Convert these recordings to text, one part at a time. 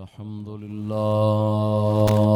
الحمد لله.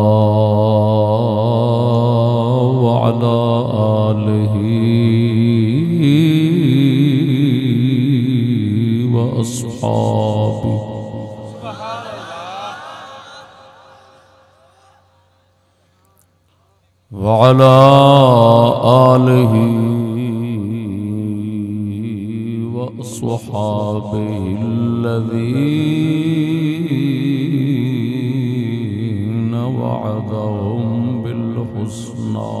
آله وأصحابه. وعلى آله وأصحابه الذين وعدهم بالحسنى.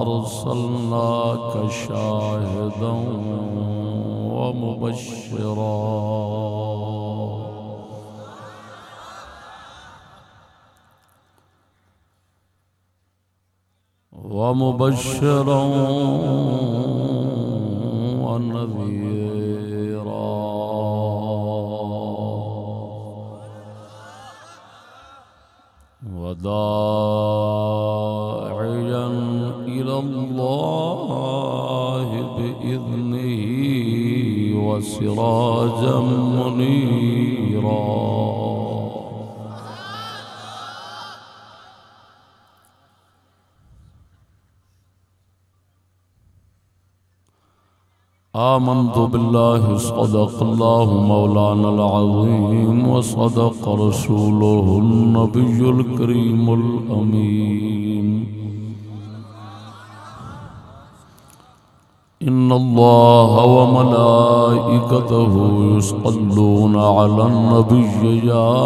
أرسلناك شاهدا ومبشرا. ومبشرا ونذيرا. إلى الله بإذنه وسراجا منيرا. آمنت بالله صدق الله مولانا العظيم وصدق رسوله النبي الكريم الأمين. إن الله وملائكته يصلون على النبي يا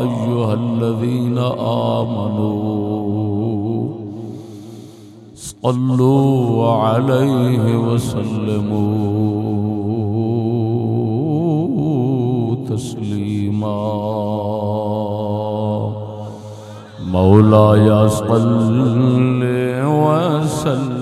أيها الذين آمنوا صلوا عليه وسلموا تسليما مولاي صل وسلم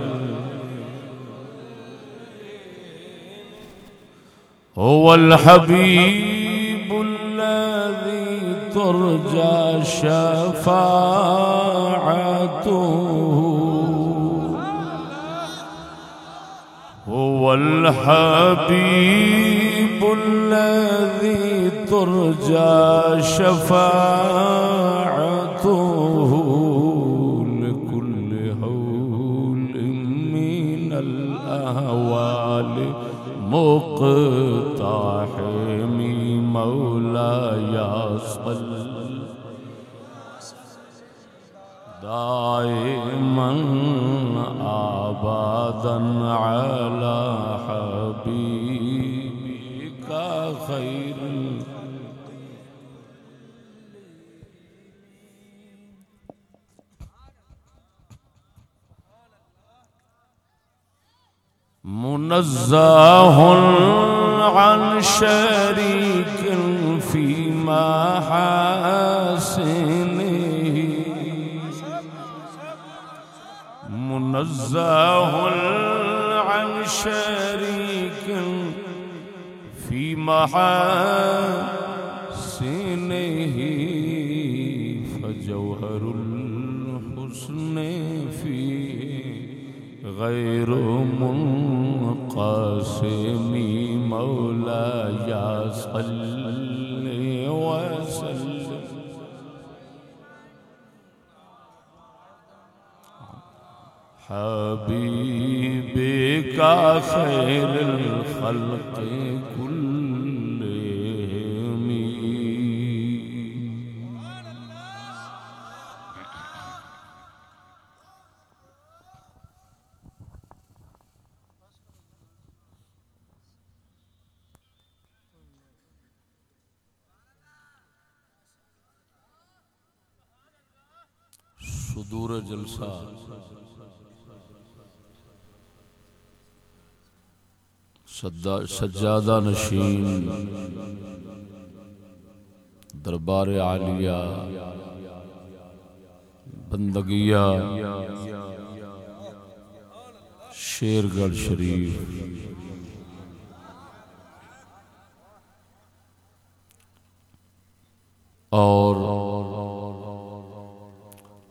هو الحبيب الذي ترجى شفاعته. هو الحبيب الذي ترجى شفاعته. لكل هول من الأهوال دائما آبادا على حبيبك خير منزه عن شريك في محاسنه منزه عن شريك في محاسنه فجوهر الحسن فيه غير منقسم مولاي صل حبيبك خير الخلق كلهم سجادہ نشین، دربار عالیہ بندگیا شیر گڑھ شریف۔ اور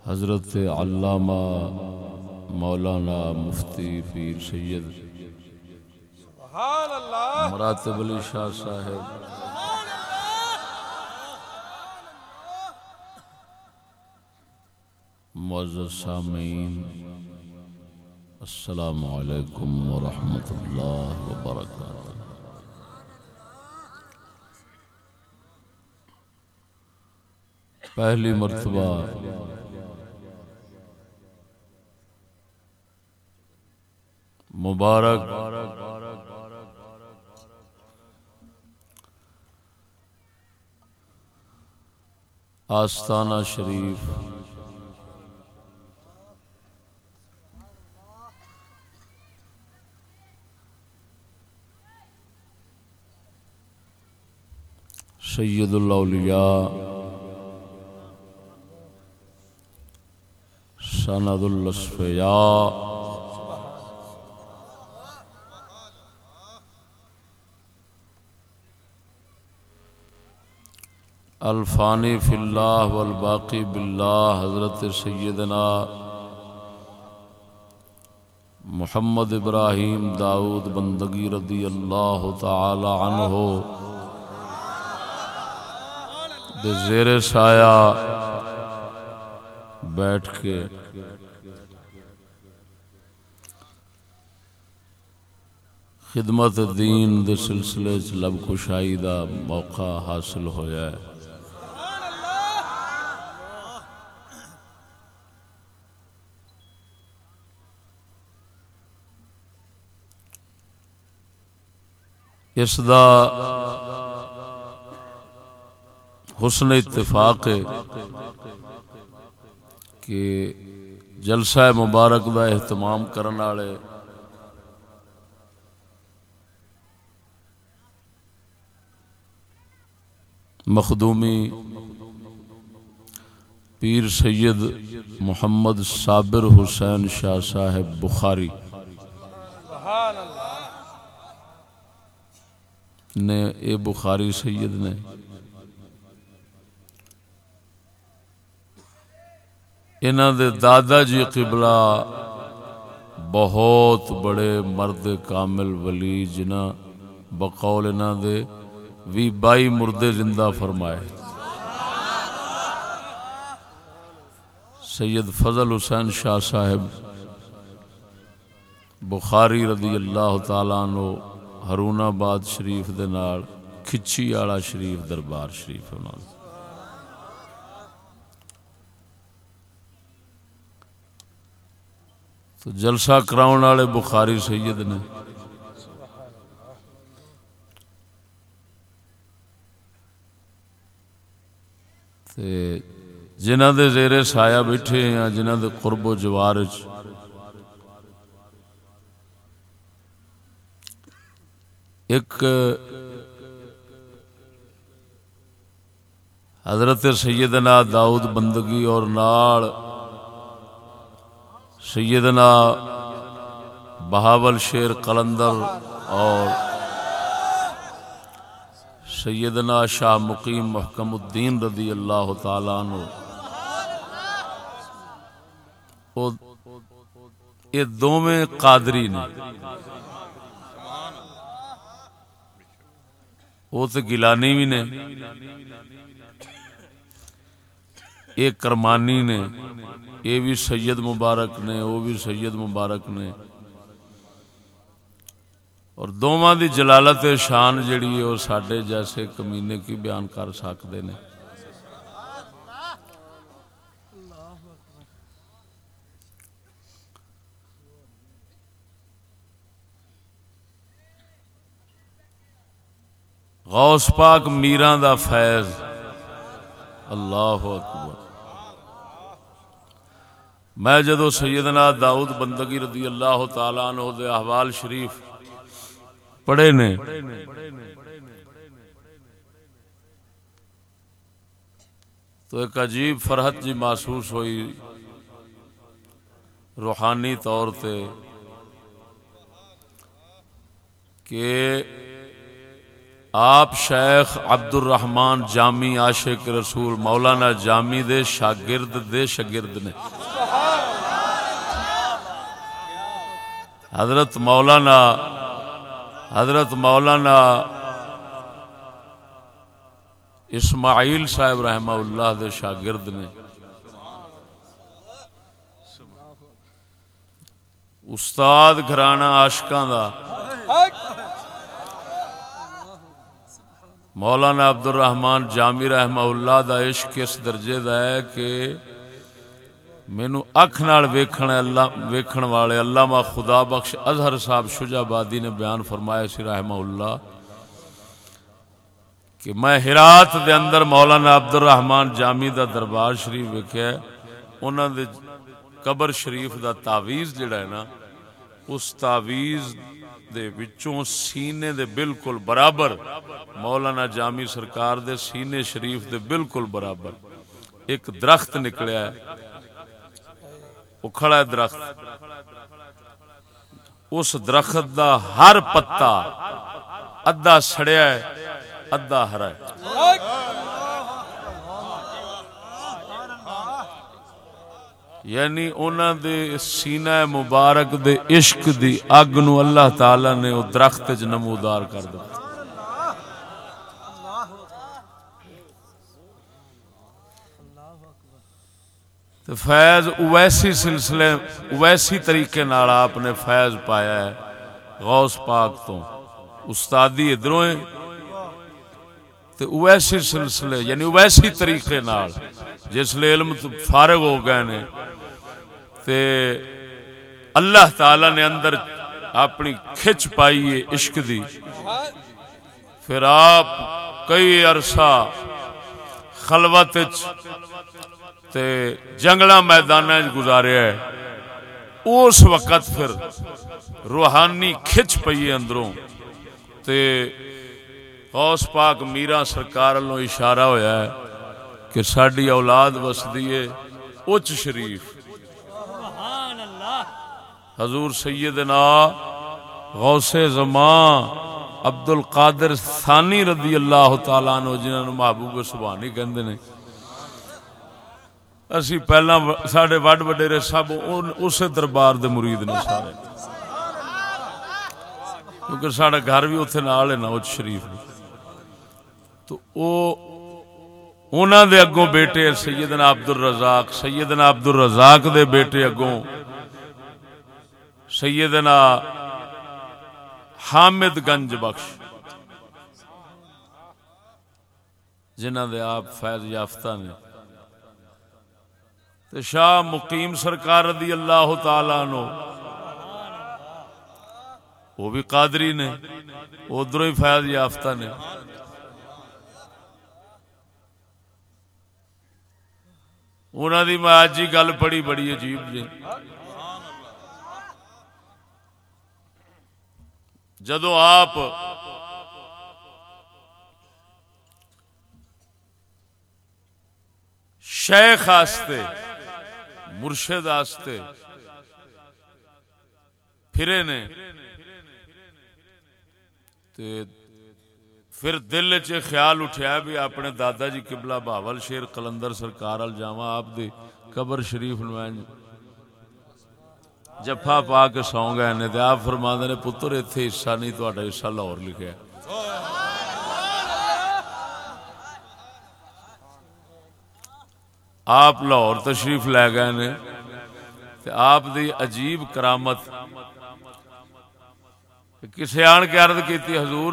حضرت علامہ مولانا مفتی پیر سید مراتب علی شاہ صاحب۔ معزز سامعین السلام علیکم ورحمۃ اللہ وبرکاتہ۔ پہلی مرتبہ مبارک آستانہ شریف۔ سید الاولیاء۔ سند الاصفیاء۔ الفانی فی اللہ والباقی باللہ حضرت سیدنا محمد ابراہیم داؤد بندگی رضی اللہ تعالی عنہ دے زیر سایہ بیٹھ کے خدمت دین دے سلسلے چ لب کشائی دا موقع حاصل ہویا ہے۔ اس دا حسن اتفاق ہے کہ جلسہ مبارک دا اہتمام کرن والے مخدومی پیر سید محمد صابر حسین شاہ صاحب بخاری۔ نے اے بخاری سید نے۔ انہاں دے دادا جی قبلہ بہت بڑے مرد کامل ولی جنہ بقول انہاں دے وی بائی مردے زندہ فرمائے۔ سید فضل حسین شاہ صاحب بخاری رضی اللہ تعالیٰ عنہ ہرون آباد شریف دے نال، کھچی آڑا شریف دربار شریف ہونا تو جلسہ کراؤن والے بخاری سید نے تے جنہ دے زیر سایہ بیٹھے ہیں جنہ دے قرب و جوار وچ ایک حضرت سیدنا داؤد بندگی اور نال سیدنا بہاول شیر قلندر اور سیدنا شاہ مقیم محکم الدین رضی اللہ تعالیٰ عنہ یہ دونوں قادری نے وہ تو گلانی بھی نے۔ یہ کرمانی نے۔ یہ بھی سید مبارک نے، وہ بھی سید مبارک نے۔ اور دونوں دی جلالت شان جڑی ہے، وہ سڈے جیسے کمینے کی بیان کر سکتے ہیں غوث پاک میران دا فیض۔ اللہ اکبر۔ میں جدو سیدنا داؤد بندگی رضی اللہ تعالیٰ عنہ دے احوال شریف پڑھے نے، تو ایک عجیب فرحت جی محسوس ہوئی۔ روحانی طور تے کہ آپ شیخ عبد الرحمان جامی عاشق رسول مولانا جامی دے شاگرد دے شاگرد نے۔ حضرت مولانا حضرت مولانا اسماعیل صاحب رحمہ اللہ دے شاگرد نے۔ استاد گھرانہ عاشقاں دا۔ مولانا عبد الرحمان جامی رحمہ اللہ دا عشق اس درجے دا ہے کہ مینو اکھ نال ویکھن اللہ ویکھن والے علامہ خدا بخش اظہر صاحب شجا بادی نے بیان فرمایا سی رحمہ اللہ کہ میں ہرات دے اندر مولانا عبد الرحمان جامی دا دربار شریف ویکھیا انہاں دے قبر شریف دا تعویز جڑا ہے نا، اس تعویز دے وچوں سینے دے بالکل برابر، مولانا جامی سرکار دے سینے شریف دے بالکل برابر۔ ایک درخت نکلیا ہے کھڑا ہے درخت۔ اس درخت دا ہر پتا، ادھا سڑیا ہے، ادھا ہرا ہے۔ یعنی انہاں دے سینہ مبارک دے عشق دی اگ نو اللہ تعالی نے او درخت وچ نمودار کر دتا۔ تو فیض اویسی سلسلے، اویسی طریقے نال آپ نے فیض پایا ہے غوث پاک تو۔ استادی ادھروں ہیں تو اویسی سلسلے یعنی اویسی طریقے نال، جس لیے علم فارغ ہو گئے نے تے اللہ تعالی نے اندر اپنی کھچ پائی ہے عشق دی۔ پھر آپ کئی عرصہ خلوت تے جنگلہ میدان گزارے ہے۔ اس وقت پھر روحانی کھچ پئی اندروں۔ تے غوث پاک میرا سرکار لو اشارہ ہویا ہے کہ ساڈی اولاد وسدی ہے اچ شریف۔ حضور سیدنا غوث زمان عبد القادر ثانی رضی اللہ تعالیٰ عنہ جنہوں نے محبوب سبحانی کہندے نے۔ اسی پہلا ساڈے وڈ وڈیرے سب اسے دربار دے مرید نے سارے۔ کیونکہ ساڈا گھر بھی اتنے نال ہے نا اچ شریف نے۔ تو او انہاں دے اگوں بیٹے سیدنا عبد الرزاق سیدنا عبد الرزاق دے بیٹے اگوں۔ سیدنا حامد گنج بخش جنہ دے آپ فیض یافتہ نے۔ تے شاہ مقیم سرکار رضی اللہ تعالی نو، وہ بھی قادری نے ادھر ہی فیض یافتہ نے۔ انہوں دی میں آج ہی گل پڑھی، بڑی عجیب جی۔ جدو آپ شیخ آستے، مرشد آستے، پھرے نے پھر دل چ خیال اٹھیا بھی اپنے دادا جی قبلہ باول شیر کلندر سرکار ال جاواں آپ دی قبر شریف نوائن جفا پا کے سو گئے نے آپ فرماندے نے، پتر، ایتھے حصہ نہیں تہاڈا حصہ لاہور لکھیا آپ لاہور تشریف لے گئے نے آپ دی عجیب کرامت۔ کسے آن کے عرض کیتی، حضور،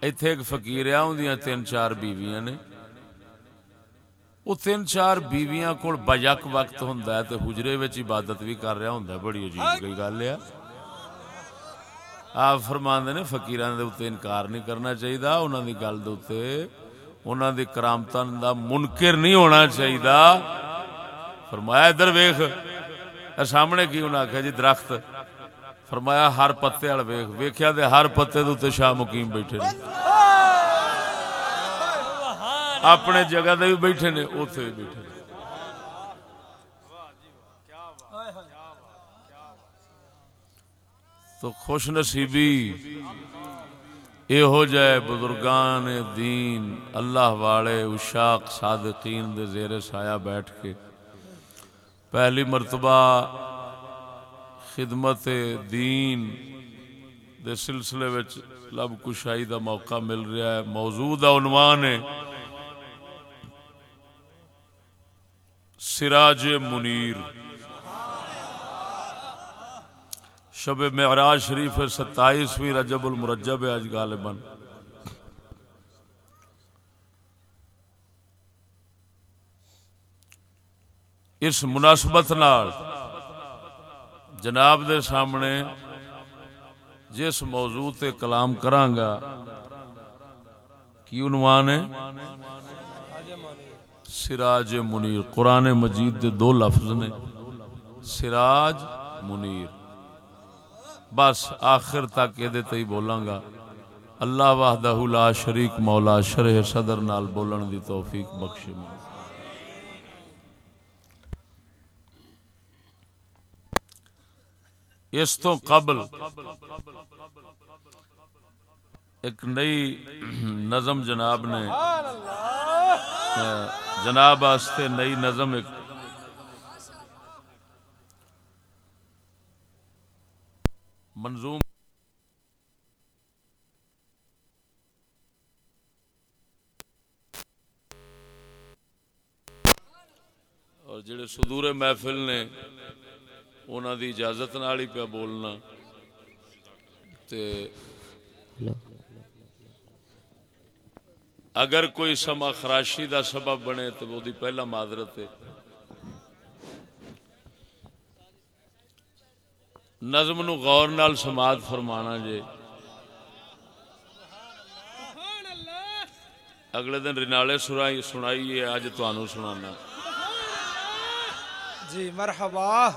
ایتھے ایک فقیر آ اندیاں تین چار بیویاں نے۔ وہ تین چار بیویاں کول بیک وقت ہوندا ہے تے عبادت بھی کر رہا ہوندا بڑی عجیب گل ہے آپ فرماندے دے اوتے انکار نہیں کرنا چاہیے انہاں دی گل دے اوتے انہاں دی منکر نہیں ہونا چاہیے فرمایا ادھر ویکھ سامنے کی انہاں آکھیا جی درخت فرمایا ہر پتے وال ویکھ ویکھیا ہر پتے دے شاہ مقیم بیٹھے نے اپنے جگہ دے بھی بیٹھے نے، اوتھے بھی بیٹھے نے۔ تو خوش نصیبی اے ہو جائے بزرگان دین، اللہ والے اشاق صادقین دے زیر سایہ بیٹھ کے پہلی مرتبہ خدمت دین دے سلسلے وچ لب کشائی دا موقع مل رہا ہے۔ موضوع دا عنوان ہے سراج منیر۔ شب معراج شریف ستائیسویں رجب المرجب ہے آج غالباً۔ اس مناسبت نال جناب دے سامنے جس موضوع تے کلام کرانگا کی عنوان ہے؟ سراج منیر، قرآن مجید دے دو لفظ نے۔ سراج منیر۔ بس آخر تک یہ ہی بولاں گا۔ اللہ وحدہ لا شریک مولا، شرح صدر نال بولن دی توفیق بخشے میں اس تو قبل ایک نئی نظم جناب نے جناب آستے نئی نظم ایک منظوم اور جڑے صدور محفل نے انہوں دی اجازت نال ہی پہ بولنا تے اگر کوئی سما خراشی دا سبب بنے تو وہ دی پہلا معذرت ہے۔ نظم نو غور نال سماعت فرمانا جے۔ اگلے دن رنالے سنائی سنائی ہے اج تانوں سنانا۔ جی مرحبا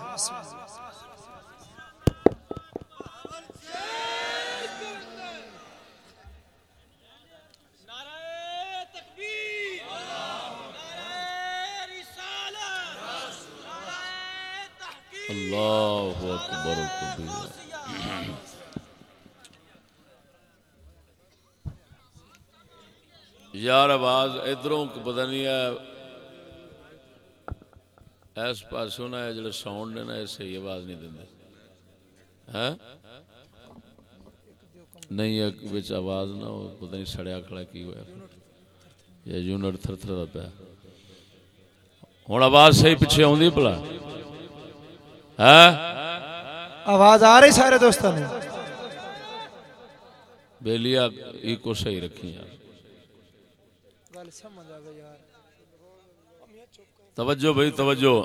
اللہ اکبر کبیر یار، آواز ادھروں پتہ نہیں ہے۔ اس پاسوں نہ جڑے ساؤنڈ نے نا اس صحیح آواز نہیں دیندے ہاں؟ نہیں، ایک وچ آواز نہ ہو، پتہ نہیں سڑیا کھڑا کی ہوا یا یونٹ تھر تھر پیا۔ ہوں آواز صحیح پیچھے آدھی پلا۔ ہاں؟ آواز آ رہی سارے دوستوں نے بیلیا ایکو صحیح رکھی یار۔ توجہ بھائی توجہ۔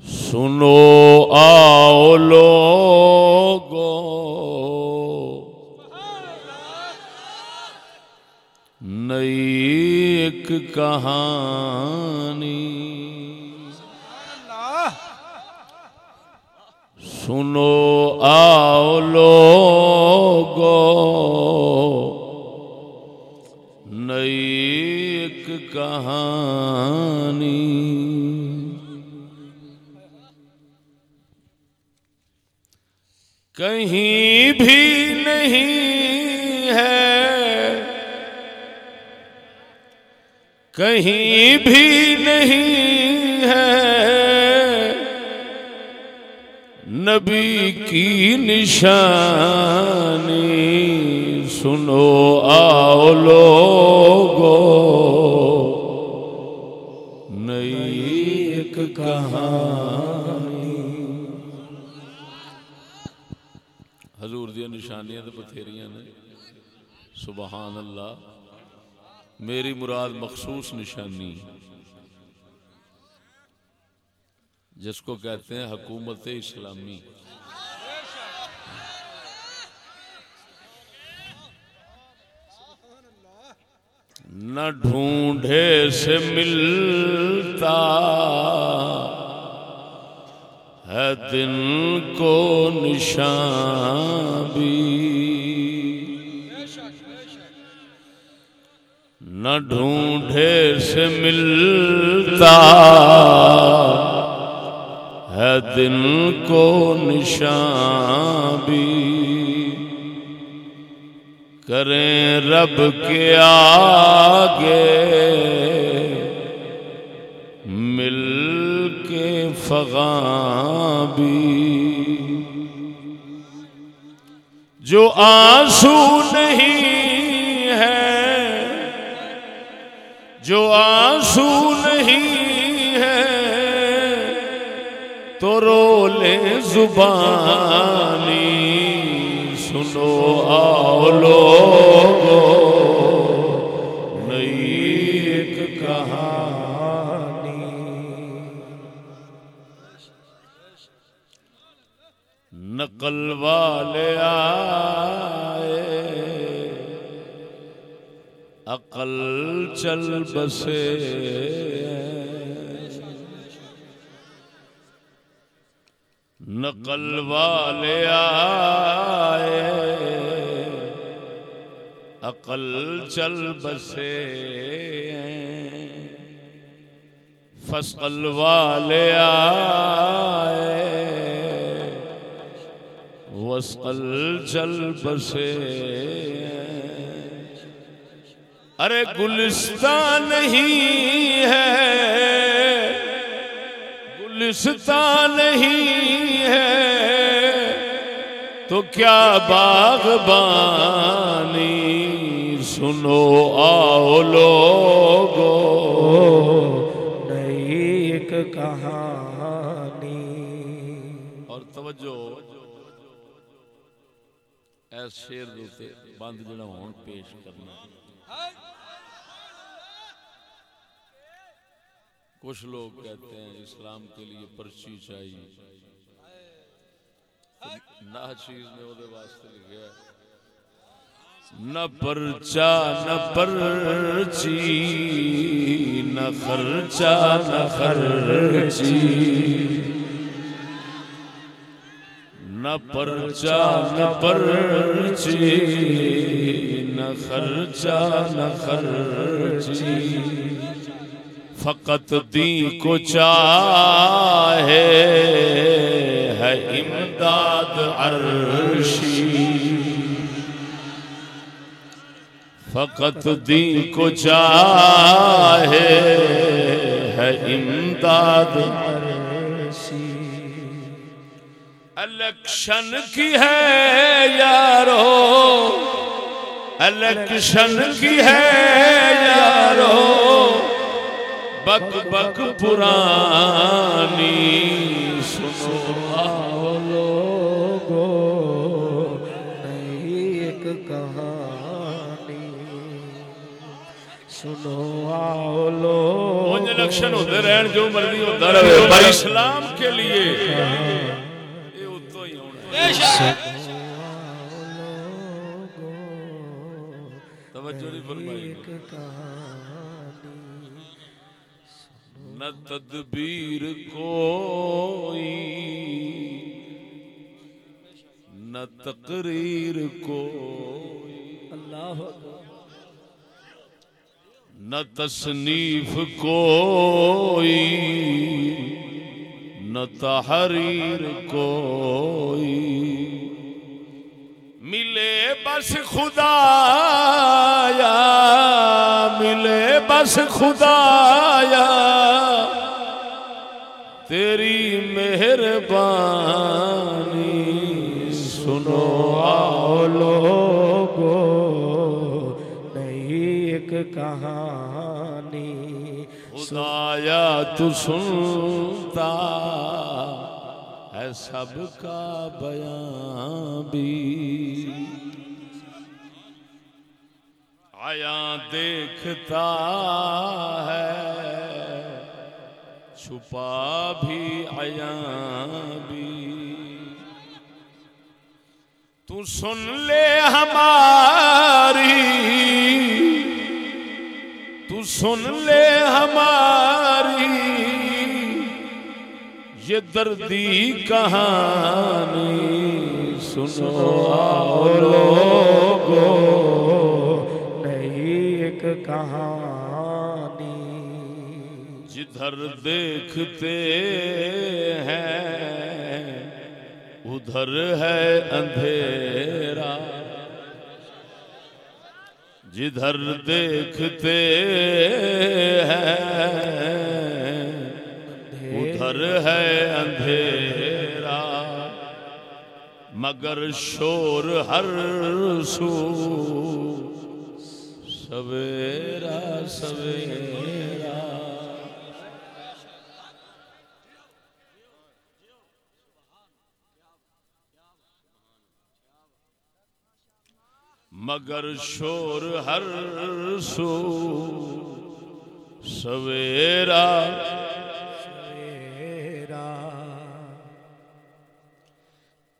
سنو آؤ لوگو۔ کہانی اللہ سنو آؤ لوگو نئی ایک کہانی۔ کہیں بھی نہیں ہے کہیں بھی نہیں ہے۔ نبی کی نشانی سنو آؤ لوگو نئی ایک کہانی۔ حضور دیا نشانیاں تو بتھیریاں نے۔ سبحان اللہ۔ میری مراد مخصوص نشانی۔ جس کو کہتے ہیں حکومت اسلامی۔ نہ ڈھونڈے سے ملتا ہے دن کو نشان بھی نہ ڈھونڈے سے ملتا ہے دن کو نشان بھی کریں رب کے آگے، مل کے فغاں بھی جو آنسو نہیں ہے، جو آنسو نہیں تو رو لے زبانی، سنو آؤ لوگو، نئی ایک کہانی۔ نقل والے آئے، عقل چل بسے۔ نقل والے آئے۔ عقل چل بسے۔ فصل والے آئے۔ وسقل چل بسے۔ ارے گلستان نہیں ہے۔ گلستان نہیں ہے تو کیا باغبانی؟ سنو آؤ لوگو نئی ایک کہانی۔ اور توجہ ایس شیر دوتے بند جڑا ہون پیش کرنا۔ کچھ لوگ کہتے ہیں اسلام کے لیے پرچی چاہیے۔ نہ چیز نے وہ واسطے لکھا ہے۔ نہ پرچا، نہ پرچی، نہ خرچا نہ خرچی۔ نہ پرچا، نہ پرچی، نہ خرچا نہ خرچی۔ فقط دی کو چاہے ہے امداد عرشی۔ فقط دی کو چاہے ہے امداد الیکشن کی ہے یارو۔ الیکشن کی ہے یارو۔ بک بک پرانی سنو۔ آؤ لوگو نئی ایک کہانی۔ سنو آؤ لوگو۔ اونج الیکشن ہوتے رہن جو مرضی ہوتا رہے۔ پر اسلام کے لیے۔ یہ اتو ہی ہونا۔ ہے توجہ نہیں فرمائی۔ ایک کہانی۔ نہ تدبیر کوئی نہ تقریر کوئی اللہ نہ تصنیف کوئی نہ تحریر کوئی ملے بس خدا یا ملے بس خدا یا تیری مہربانی سنو آؤ لوگو نہیں ایک کہانی۔ خدایا، تو سنتا۔ ہے سب کا بیان بھی۔ آیا دیکھتا ہے، چھپا بھی آیا بھی۔ تو سن لے ہماری، تو سن لے ہماری۔ یہ دردی کہانی سنو لوگو نہیں ایک کہانی۔ جدھر دیکھتے ہیں، ادھر ہے اندھیرا۔ جدھر دیکھتے ہیں ادھر ہے اندھیرا مگر شور ہر سو سویرا سویرا مگر شور ہر سو سویرا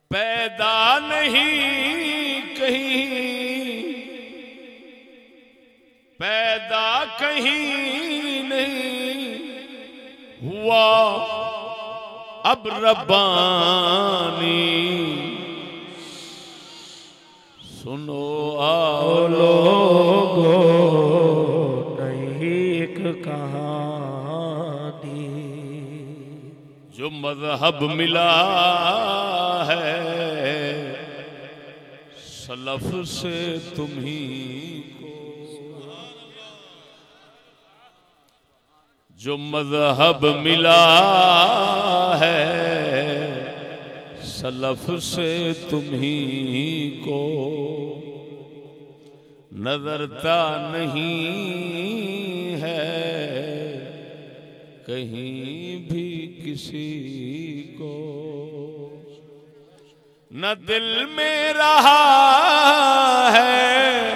پیدا نہیں کہیں۔ پیدا کہیں نہیں۔ ہوا اب ربانی۔ سنو آؤ لوگو جو مذہب ملا ہے۔ سلف سے تمہیں کو۔ جو مذہب ملا ہے، سلف سے تمہیں کو۔ نظرتا نہیں ہے۔ کہیں بھی کسی کو نہ دل میں رہا ہے،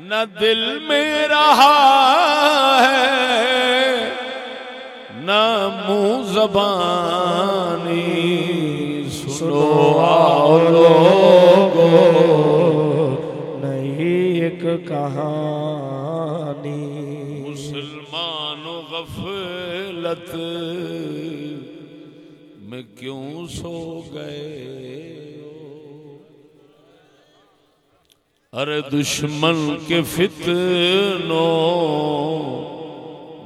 نہ دل میں رہا ہے، نہ منہ زبانی سنو آؤ لوگو، نہیں ایک کہانی۔ غفلت میں کیوں سو گئے ارے دشمن کے فتنوں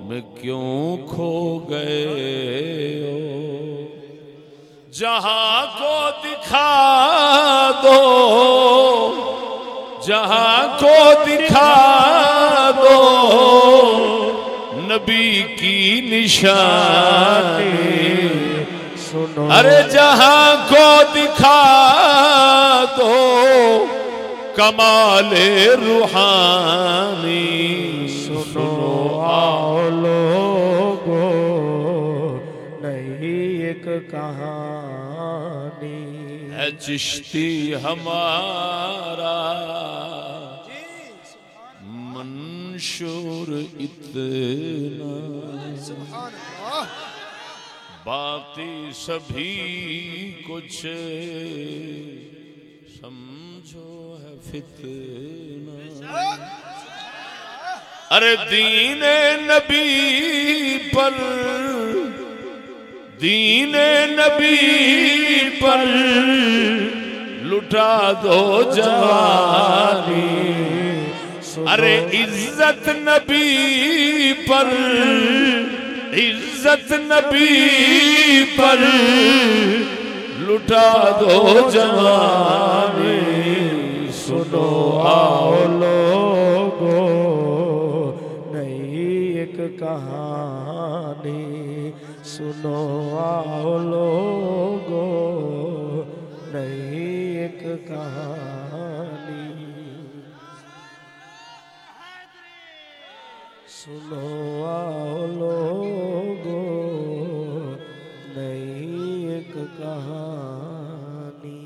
میں کیوں کھو گئے ہو؟ جہاں کو دکھا دو، جہاں کو دکھا دو نبی کی نشانی۔ سنو ارے جہاں کو دکھا دو کمال روحانی۔ سنو آؤ لوگو نہیں ایک کہانی۔ ہے چشتی ہمارا۔ منشور اتنا۔ باقی سبھی کچھ سمجھو ہے فتنہ۔ ارے دین نبی پر، دین نبی پر لٹا دو جوانی۔ ارے عزت نبی پر، عزت نبی پر لٹا دو جوانی، سنو آؤ لوگو، نئی ایک کہانی، سنو آؤ لوگو۔ سنو آؤ لوگو، نئی ایک کہانی۔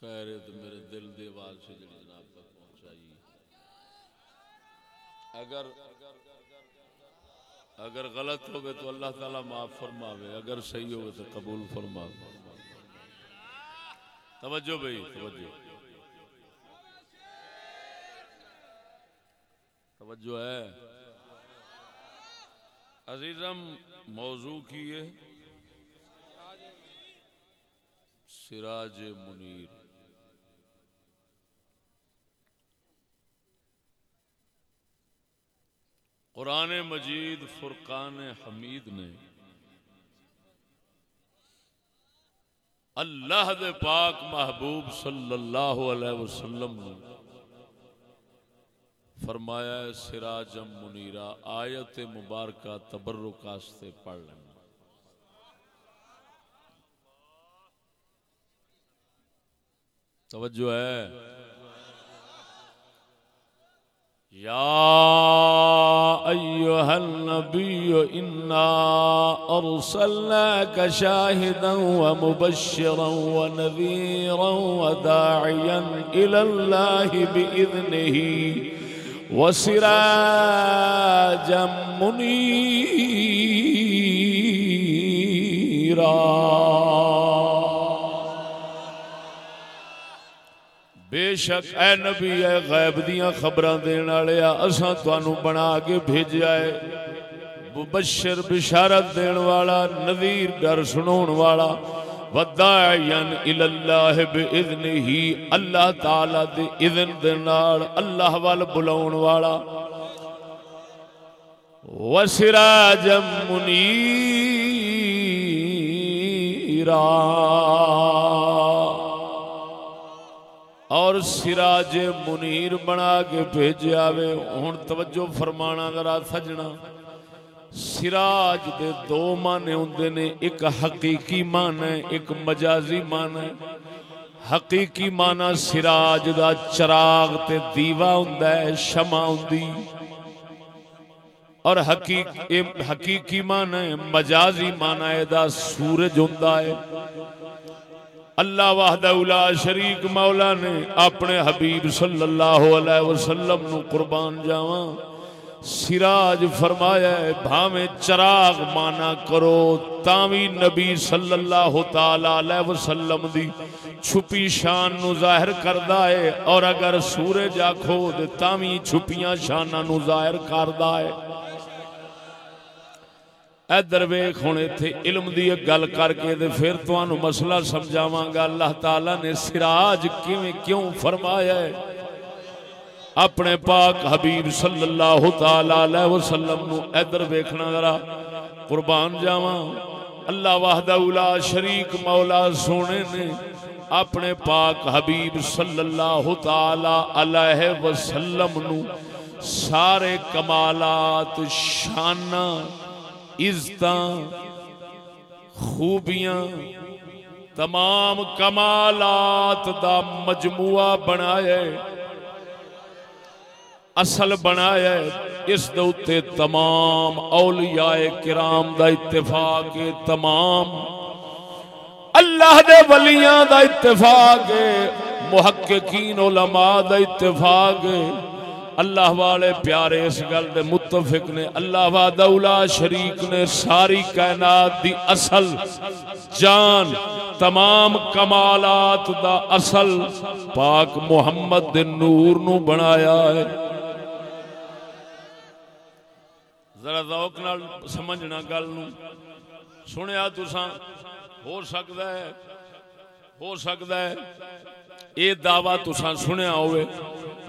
خیر تو میرے دل دی آواز سے جڑی جناب تک پہنچائی۔ اگر اگر غلط ہوگے تو اللہ تعالیٰ معاف فرماوے، اگر صحیح ہوگے تو قبول فرماوے۔ توجہ بھائی، توجہ۔ توجہ ہے۔ عزیزم، موضوع کی ہے۔ سراج منیر۔ قرآن مجید فرقان حمید نے اللہ دے پاک محبوب صلی اللہ علیہ وسلم نے فرمایا ہے سراجم منیرا آیت مبارکہ تبرک واسطے پڑھ لینا توجہ ہے۔ یا ایوہ النبی، انا ارسلناک شاہدا ومبشرا ونذیرا وداعیا الاللہ بإذنہ وسراجا منیرا۔ بے شک اے نبی، اے غیب دیاں خبراں دین والے اساں تانوں بنا کے بھیجیا ہے۔ مبشر بشارت دین والا، نذیر ڈر سنون والا۔ وداعین الی اللہ باذنہ اللہ تعالی دے اذن دے نال اللہ وال بلاون والا۔ وسراجا منیرا۔ اور سراج منیر بنا کے بھیجیا وے ہن توجہ فرمانا ذرا سجنا۔ سراج دے دو معنی ہوندے نے، ایک حقیقی معنی ہے ایک مجازی معنی۔ ہے حقیقی معنی سراج دا چراغ تے دیوا ہوندا ہے، شمع ہوندی۔ اور حقیق اے حقیقی معنی ہے مجازی معنی ہے، دا سورج ہوندا ہے۔ اللہ وحدہ لا شریک مولا نے اپنے حبیب صلی اللہ علیہ وسلم نو قربان جاواں۔ سراج فرمایا ہے، بھاویں چراغ مانا کرو تاوی نبی صلی اللہ تعالی علیہ وسلم دی چھپی شان نو ظاہر کردا ہے۔ اور اگر سورج آکھو تے تاوی چھپیاں شاناں نو ظاہر کردا ہے۔ ادھر ویخ ہوں اتے علم دی ایک گل کر کے دے پھر تمہوں مسئلہ سمجھاواں گا۔ اللہ تعالی نے سراج کیویں کیوں فرمایا ہے؟ اپنے پاک حبیب صلی اللہ تعالی وسلم نو ادھر ویکھنا ذرا، قربان جاواں۔ اللہ وحدہ لا شریک مولا سونے نے اپنے پاک حبیب صلی اللہ تعالی علیہ وسلم نو سارے کمالات، شاناں عزت خوبیاں، تمام کمالات دا مجموعہ بنایا ہے۔ اصل بنایا ہے، اس دے اتے تمام اولیاء کرام دا اتفاق تمام اللہ دے ولیاں دا اتفاق محققین علماء دا اتفاق اللہ والے پیارے اس گل دے متفق نے، اللہ وحدہ شریک نے، ساری کائنات دی اصل جان، تمام کمالات دا اصل پاک محمد دے نور نو بنایا ہے۔ ذرا ذوق نال سمجھنا گل نو۔ سنیا تساں، ہو سکتا ہے، ہو سکتا ہے۔ یہ دعوی تساں سنیا ہوئے،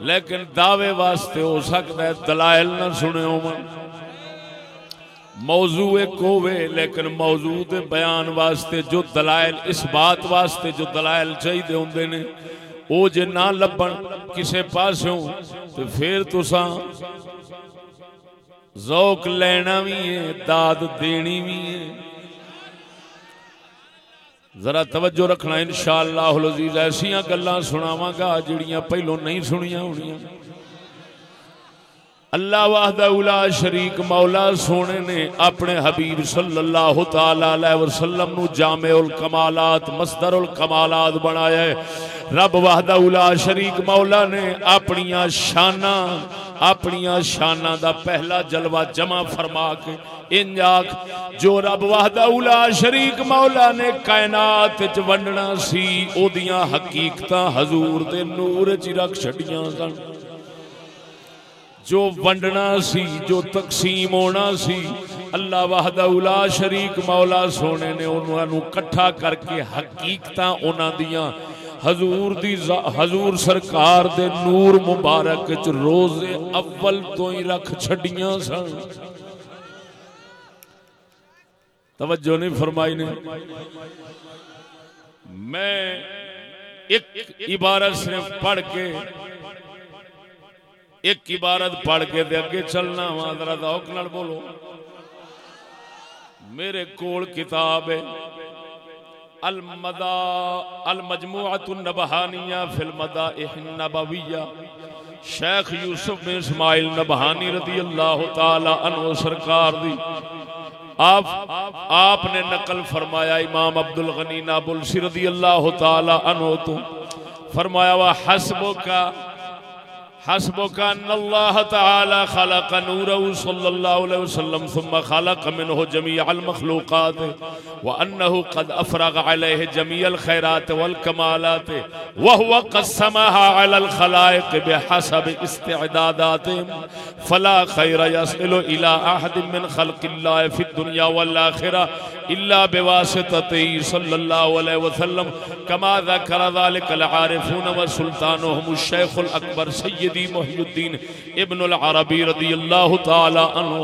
لیکن دعوے واسطے ہو سکتا ہے دلائل نہ سنے ہو موضوع ایک ہوئے لیکن موضوع دے بیان واسطے جو دلائل، اس بات واسطے جو دلائل چاہیے ہوں نے، او جے نہ لبن کسے پاس ہوں تو پھر تساں ذوق لینا بھی ہے، داد دینی بھی ہے۔ ذرا توجہ رکھنا انشاءاللہ العزیز، ایسیاں گلاں سناواں گا جڑیاں پہلو نہیں سنیاں ہونیاں۔ اللہ وحدہ اولا شریک مولا سونے نے اپنے حبیب صلی اللہ تعالی علیہ وسلم نو جامع الکمالات، مصدر الکمالات بنایا ہے۔ رب وحدہ اولا شریک مولا نے اپنیاں شانہ اپنیاں شانہ دا پہلا جلوہ جمع فرما کے انجاک جو رب وحدہ اولا شریک مولا نے کائنات چ ونڈنا سی، او دیاں حقیقتاں حضور دے نور چ رکھ چھڈیاں سن۔ جو ونڈنا سی، جو تقسیم ہونا سی، اللہ وحدہ اولا شریک مولا سونے نے انہاں نو کٹھا کر کے حقیقتاں انہاں دیاں حضور دی حضور سرکار دے نور مبارک چ روز اول تو ہی رکھ چھڈیاں سن۔ توجہ نہیں فرمائی نے۔ میں ایک عبارت صرف پڑھ کے ایک عبارت پڑھ کے دے اگے چلنا وا، ذرا ذوق نال بولو۔ میرے کول کتاب ہے۔ المدا المجموعۃ النبہانیہ فی المدائح النبویہ شیخ یوسف بن اسماعیل نبہانی رضی اللہ تعالی عنہ سرکار دی. آپ آپ نے نقل فرمایا امام عبد الغنی نابلسی رضی اللہ تعالی عنہ تو. فرمایا وا حسبو کا حسبك أن الله تعالى خلق نوره صلى الله عليه وسلم ثم خلق منه جميع المخلوقات وأنه قد أفرغ عليه جميع الخيرات والكمالات وهو قسمها على الخلائق بحسب استعداداتهم فلا خير يصل إلى أحد من خلق الله في الدنيا والآخرة إلا بواسطته صلى الله عليه وسلم كما ذكر ذلك العارفون وسلطانهم الشيخ الأكبر سيد سیدی محی الدین ابن العربی رضی اللہ تعالی عنہ۔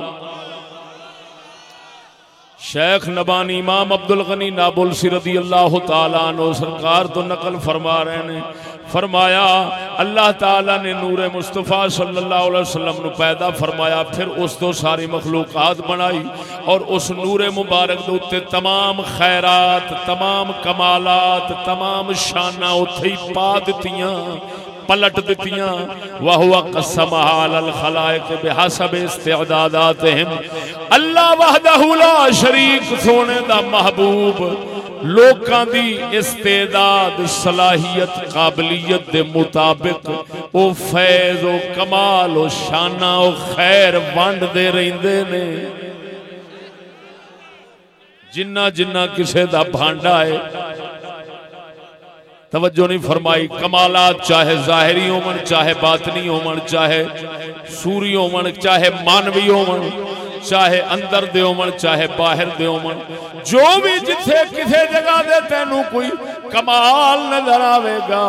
شیخ نبانی امام عبد عبدالغنی نابلسی رضی اللہ تعالی عنہ سرکار تو نقل فرما رہے ہیں۔ فرمایا، اللہ تعالی نے نور مصطفیٰ صلی اللہ علیہ وسلم نو پیدا فرمایا، پھر اس تو ساری مخلوقات بنائی اور اس نور مبارک دوتے تمام خیرات، تمام کمالات، تمام شانہ اتھے پا دیتیاں پلٹ دیتیاں وہو قسمها علی الخلائق بحسب استعداداتهم اللہ وحدہ لا شریک سونے دا محبوب۔ لوکاں دی استعداد، صلاحیت، قابلیت دے مطابق او فیض او کمال او شانہ او خیر وانڈ دے رہندے نے۔ جنہ جنہ کسے دا بھانڈا ہے توجہ نہیں فرمائی، کمالات چاہے ظاہری ہومن چاہے باطنی ہومن چاہے سوری ہومن چاہے مانوی ہومن چاہے اندر دے ہومن چاہے باہر دے ہومن جو بھی جتھے کسے جگہ دے تینوں کوئی کمال نظر آوے گا۔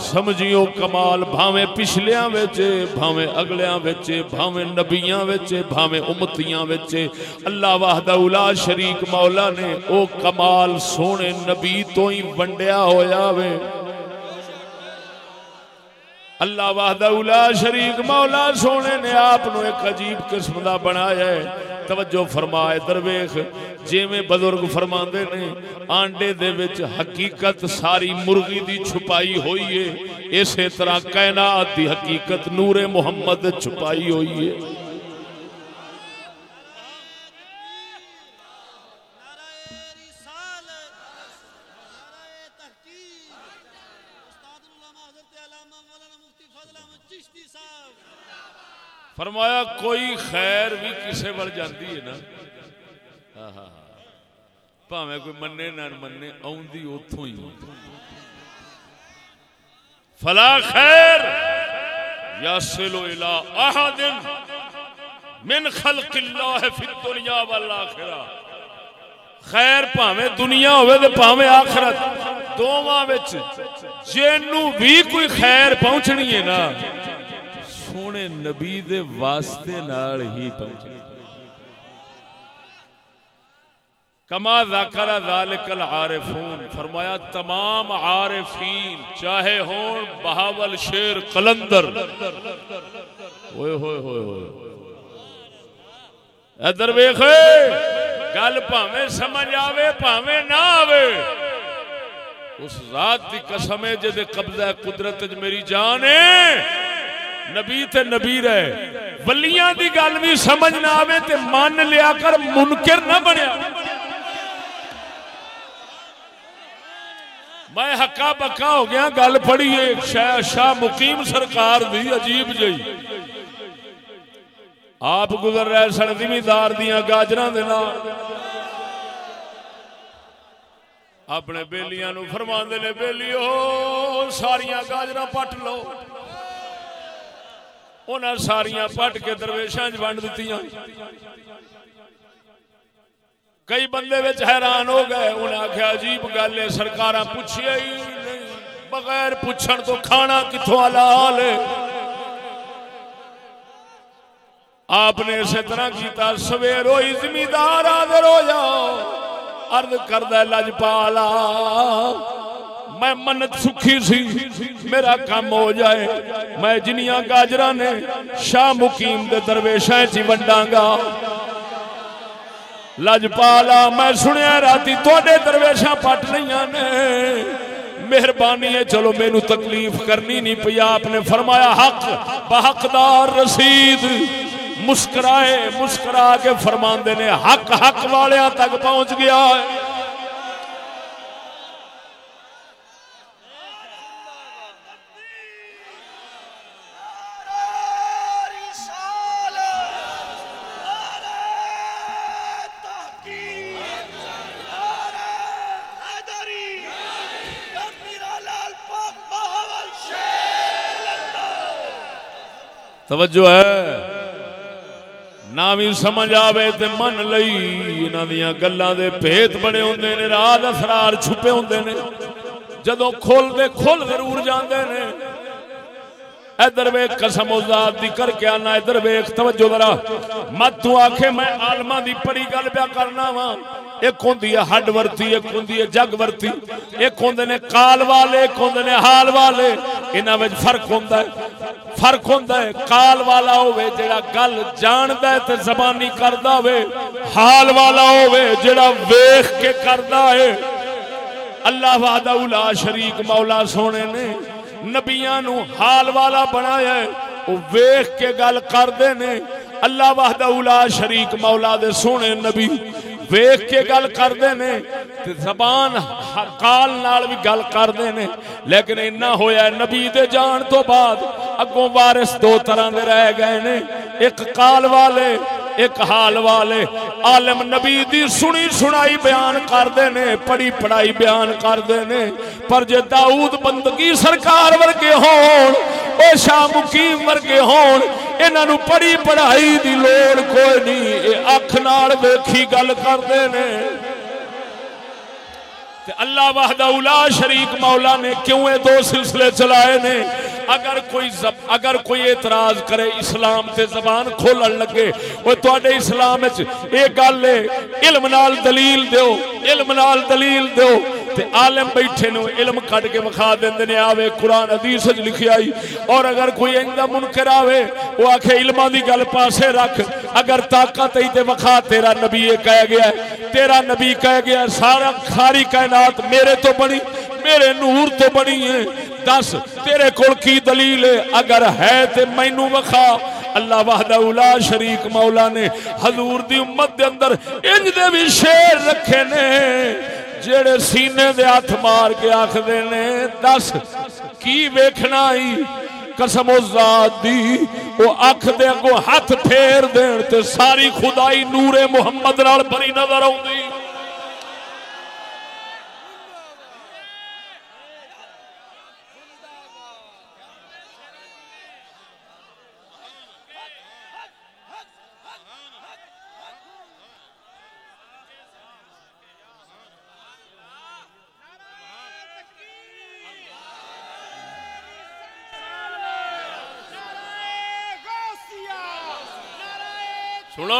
سمجھیو کمال بھاویں پچھلیاں وچ بھاویں اگلیاں وچ بھاویں نبیاں وچ بھاویں امتیاں وچ اللہ وحدہ اولا شریک مولا نے او کمال سونے نبی تو ہی ونڈیا ہویا وے اللہ وحدہ اولا شریک مولا سونے نے آپ نو ایک عجیب قسم دا بنایا ہے۔ توجہ فرمائے درویخ جی میں بزرگ فرما نے، آنڈے دے وچ حقیقت ساری مرغی دی چھپائی ہوئی ہے۔ اسی طرح کائنات دی حقیقت نور محمد چھپائی ہوئی ہے۔ فرمایا کوئی خیر بھی کسے ول جاندی ہے نا؟ ہاں ہاں, ہاں۔ کوئی منے نہ منے، آوندی اوتھوں ہی فلا خیر یاسل الى من خلق اللہ فی الدنیا والآخرہ۔ خیر پاویں دنیا ہوے تے پاویں آخرت۔ دوواں وچ جینوں بھی کوئی خیر پہنچنی ہے نا؟ سونے نبی دے واسطے نال ہی پہنچنی کما ذکر ذالک العارفون فرمایا تمام عارفین چاہے ہون بہاول شیر قلندر اوئے ہوئے ہوئے ہوئے ادھر ویخ گل پاویں سمجھ آوے پاویں نہ آوے اس ذات دی قسم ہے جے قبضہ قدرت میری جان ہے نبی تے نبی رہے۔ ولیاں دی گل بھی سمجھ نہ آوے تے مان لیا کر منکر نہ بنیا۔ میں ہکا بکا ہو گیا، گل پڑھیے شاہ شاہ مقیم سرکار دی عجیب جئی۔ آپ گزر رہے سن، زمیندار دیا گاجر اپنے بیلیاں نو فرما نے، بیلیو ساریا گاجر پٹ لو۔ انہیں ساریا پٹ کے درویشاں ونڈ دیتی کئی بندے وچ حیران ہو گئے انہیں آخیا عجیب گل ہے سرکار پوچھیا ہی نہیں، بغیر پوچھن تو کھانا کتوں حلال ہے؟ آپ نے اسی طرح کیتا سویر ہوئی زمیندار آدر ہو جاؤ ارد کردہ، لجپالا۔ میں منت سکھی سی، میرا کام ہو جائے۔ میں جنیاں گاجرہ نے شاہ مقیم دے درویشہ چی ونڈاں گا۔ لجپالا، میں سنیا راتی توڑے درویشہ پٹ نہیں آنے مہربانی ہے، چلو مینو تکلیف کرنی نہیں پی آپ نے فرمایا، حق، بحقدار رسید۔ مسکرائے، مسکرا کے فرماندے نے، حق حق والیاں تک پہنچ گیا ہے۔ توجہ ہے۔ نہ بھی سمجھ آوے تے من لئی انہاں دیاں گلاں دے بھیت بڑے ہوندے نے راز اسرار چھپے ہوندے نے۔ جدوں کھول دے کھول ضرور جاندے نے۔ ادھر ویک قسم و ذات دی کر کے آنا، ادھر ویک توجہ ذرا۔ مت تو آکھے میں عالماں دی پڑی گل پیا کرنا وا ایک ہوندی ہے ہڈ ورتی، ایک ہوندی ہے جگ ورتی۔ ایک ہوندے نے قال والے، ایک ہوندے نے حال والے۔ انہاں وچ فرق ہوندا ہے، فرق ہوندا ہے۔ قال والا ہوے جڑا گل جاندا ہے تے زبانی کردا ہوے حال والا ہوے جڑا ویکھ کے کردا ہے۔ اللہ وحدہ لا شریک مولا سونے نے نبیاں نو حال والا بنایا ہے۔ او ویکھ کے گل کردے نے، اللہ وحدہ لا شریک مولا دے سونے نبی ویخ کے گل کردے نے تے زبان قال نال بھی گل کردے نے، لیکن اتنا ہویا ہے نبی دے جان تو بعد اگوں وارث دو طرح دے رہ گئے نے، ایک قال والے ایک حال والے عالم نبی دی سنی سنائی بیان کردے نے، پڑھی پڑھائی بیان کردے نے۔ پر جے داؤد بندگی سرکار ورگے ہون او شاہ مقیم ورگے ہون، انہاں نو پڑھی پڑھائی دی لوڑ کوئی نہیں۔ اے اکھ نال ویکھی گل کردے نے۔ تے اللہ وحدہ اولا شریک مولا نے کیوں اے دو سلسلے چلائے نے؟ اگر کوئی زب، اگر کوئی اعتراض کرے اسلام تے زبان کھولن لگے او تواڈے اسلام وچ، اے گل ہے، علم نال دلیل دیو، علم نال دلیل دیو تے عالم بیٹھے نو علم کٹ کے وکھا دیندے نے، آوے قرآن حدیث وچ لکھی آئی۔ اور اگر کوئی ایندا منکر آوے، او آکھے علماں دی گل پاسے رکھ۔ اگر طاقت ہی تے وکھا، تیرا نبی یہ کہہ گیا ہے۔ تیرا نبی کہہ گیا ہے، سارا کھاری کائنات میرے تو بنی، میرے نور تو بنی ہے۔ دس، تیرے کول کی دلیل ہے؟ اگر ہے تے مینوں وکھا۔ اللہ وحدہ لا شریک مولا نے حضور دی امت دے اندر انج دے بھی شیر رکھے نے۔ جڑے سینے دے ہاتھ مار کے آخدے نے، دس کی ویکھنا ہی قسم و ذات دی وہ اکھ دے اگوں ہاتھ پھیر دین تے ساری خدائی نور محمد نال بری نظر آؤندی سنو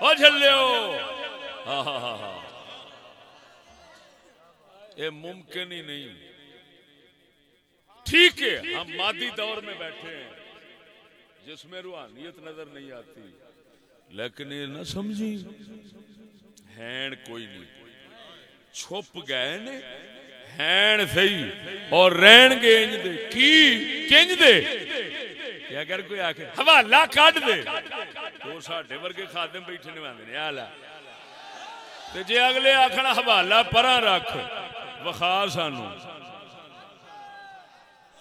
او جھلیو ہاں ہاں ہاں, ہاں۔ یہ ممکن ہی نہیں۔ ٹھیک ہے، ہم مادی دور میں بیٹھے ہیں، جس میں روحانیت نظر نہیں آتی۔ لیکن یہ نہ سمجھی۔ ہین کوئی نہیں۔ چھپ گئے نے، ہین صحیح۔ اور رہن گے انج دے۔ کی؟ کنج دے۔ کہ اگر کوئی آ کے حوالہ کڈ دے۔ تو ساڈے ورگے خادم بیٹھے نے نے آلا تے جے اگلے آکھنا حوالہ پراں رکھ وخا سانو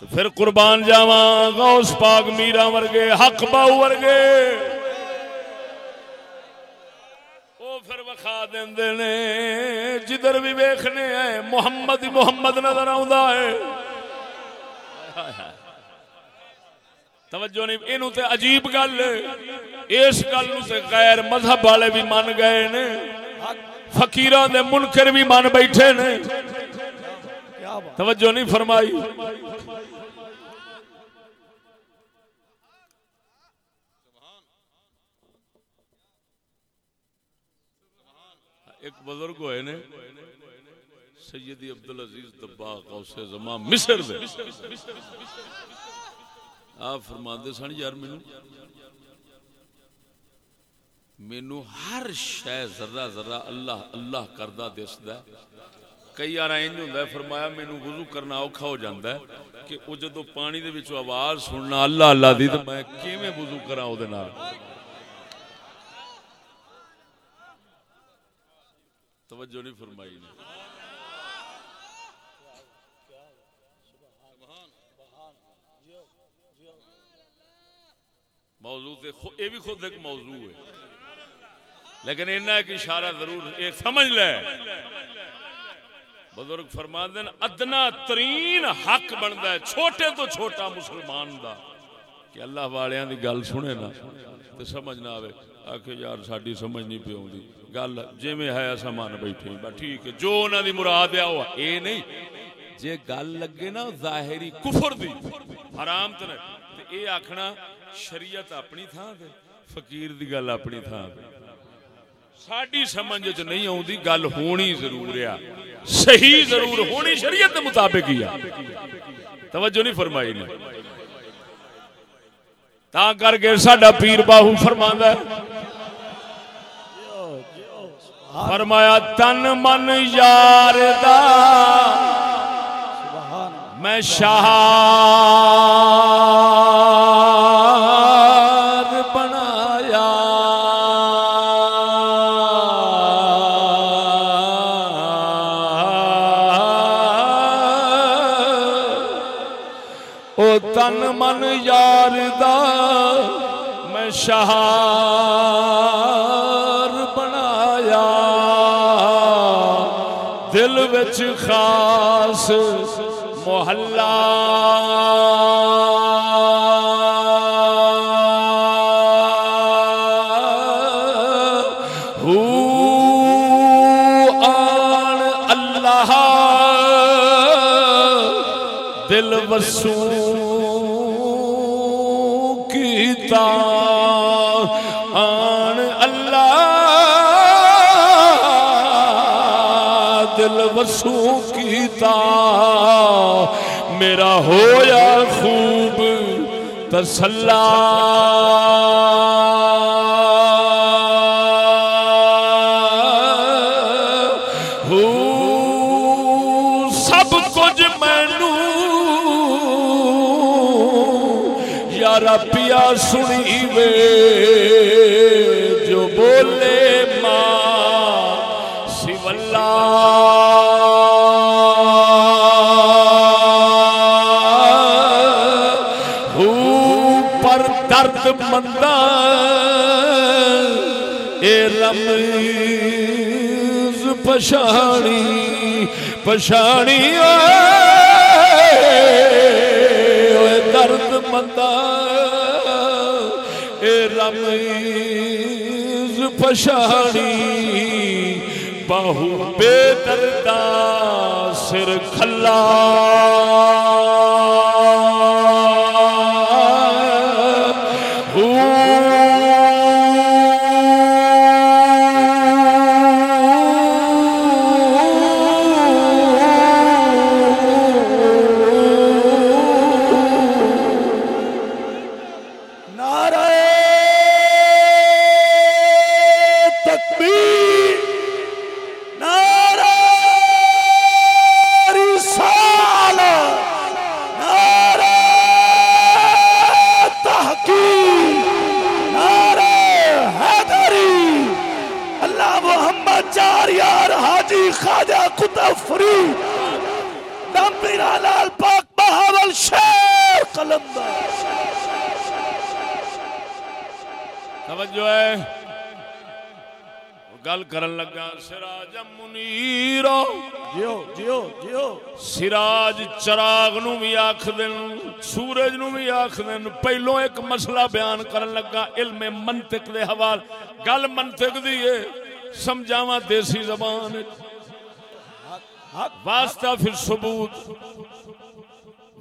تو پھر قربان جاواں غوث پاک میرا ورگے حق باو ورگے او پھر وخا دیندے نے جدھر بھی ویکھنے ہیں محمد محمد نظر آوندا ہے توجہ نہیں، اینو تے عجیب گل اس گل نو تے غیر مذہب والے بھی من گئے نے۔ فقیراں دے منکر بھی من بیٹھے نے۔ توجہ نہیں فرمائی۔ ایک بزرگ ہوئے نے، سیدی عبدالعزیز دباغ غوث زمان مصر دے۔ آپ فرماندے سن یار مینوں مینوں ہر شے ذرہ ذرہ اللہ اللہ کردہ دسدا کئی بار انج ہوندا ہے فرمایا مینوں وضو کرنا اوکھا ہو جاندا ہے کہ او جدوں پانی دے وچوں آواز سننا اللہ اللہ دی تے میں کیویں وضو کراں او دے نال توجہ نہیں فرمائی نے موضوع تے خو- یہ بھی خود ایک موضوع ہے۔ لیکن اینا ایک اشارہ ضرور ایک سمجھ لے۔ بزرگ فرما دین ادنا ترین حق بنتا ہے چھوٹے تو چھوٹا مسلمان دا۔ کہ اللہ والیاں دی گل سنے نا تے سمجھ نہ آوے۔ آکھے یار ساڈی سمجھ نہیں پی آؤندی گل جویں ہے ایسا مان بیٹھے ہیں۔ بس ٹھیک ہے جو انہاں دی مراد ہے او اے نہیں جے گل لگے نا ظاہری کفر دی حرام تے نہیں، اے آکھنا شریعت اپنی تھاں تے فقیر دی گل اپنی تھاں تے ساڈی سمجھ چ نہیں آؤندی گل ہونی ضرور ہے صحیح ضرور ہونی شریعت دے مطابق ہی ہے توجہ نہیں فرمائی نے تا کر کے ساڈا پیر باہو فرماندا ہے فرمایا تن من یار دا میں شہار بہار بنایا دل وچ خاص محلہ دل وسو کیتا میرا ہویا خوب تسلا۔ پشانی پشانی درد مندا اے رم پشانی بہو بے دردہ سر کھلا۔ توجہ ہے۔ گل کرن لگا سراج منیرا جیو جیو جیو۔ سراج چراغ نو بھی آخ دن سورج نو بھی آخ دن پہلو ایک مسئلہ بیان کرن لگا علم منطق دے حوال۔ گل منطق دی ہے سمجھاواں دیسی زبان۔ واسطہ پھر ثبوت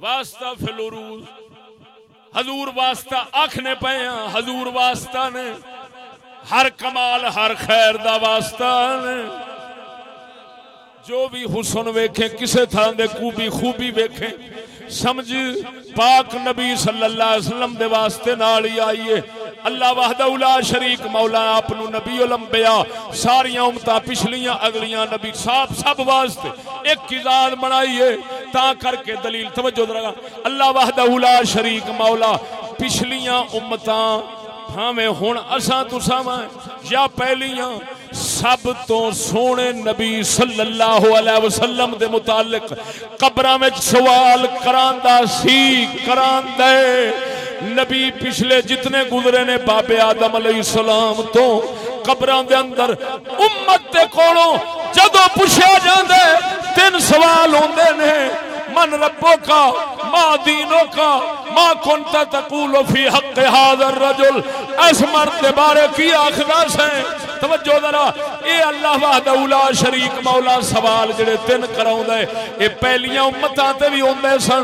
واسطہ پھر العروض حضور واسطہ آخنے پے ہاں حضور واسطہ نے۔ ہر کمال، ہر خیر دا واسطہ نے۔ جو بھی حسن ویکھیں کسے تھان دے خوبی خوبی ویکھیں سمجھ، پاک نبی صلی اللہ علیہ وسلم دے واسطے نال ہی آئیے۔ اللہ وحدہ لا شریک، مولا آپ نو نبی الانبیاء ساریاں امتاں پچھلیاں، اگلیاں نبی صاحب سب واسطے ایک کی ذات بنائیے تا کر کے دلیل توجہ درگا اللہ وحدہ لا شریک، مولا پچھلیاں امتاں، بھاویں ہن اساں تساں یا پہلیاں۔ سب تو سونے نبی صلی اللہ علیہ وسلم دے متعلق قبراں وچ سوال کراندا سی کراندے نبی پچھلے جتنے گزرے نے بابے آدم علیہ السلام تو، قبراں دے اندر امت دے کولوں جدوں پوچھا جاندے تین سوال ہوندے نے۔ من ربو کا ما دینوں کا ما کنتا تقول فی حق هذا الرجل۔ اس مرد دے بارے کی آخدا سے توجہ ذرا، اے اللہ وحدہ لا شریک مولا، سوال جڑے تین کراوندا ہے، اے پہلیاں امتاں تے بھی ہوندے سن،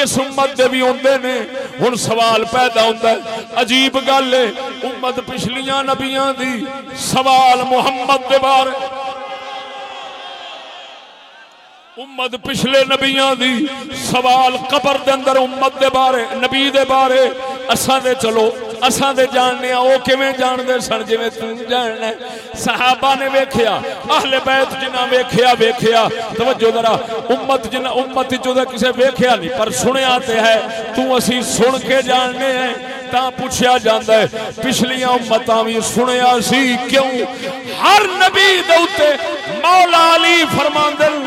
اس امت دے بھی ہوندے نے۔ ہن سوال پیدا ہوندا ہے، عجیب گل ہے، امت پچھلیاں نبیاں دی سوال محمد دے بارے۔ امت پچھلے نبیاں دی سوال قبر دے اندر امت دے بارے، نبی دے بارے، اساں دے چلو، اساں دے جاننے او کیویں جان دے سن جویں تو جاننا ہے؟ صحابہ نے ویکھیا، اہل بیت جنہاں ویکھیا ویکھیا، توجہ ذرا، امت جنہ، امت جو دے کسے ویکھیا نہیں، پر سنیا تے ہے تو اسی سن کے جاننے ہیں۔ تا پوچھیا جاندا ہے۔ پچھلیاں امتاں بھی سنیا سی، کیوں؟ ہر نبی دے اوتے مولا علی فرماندن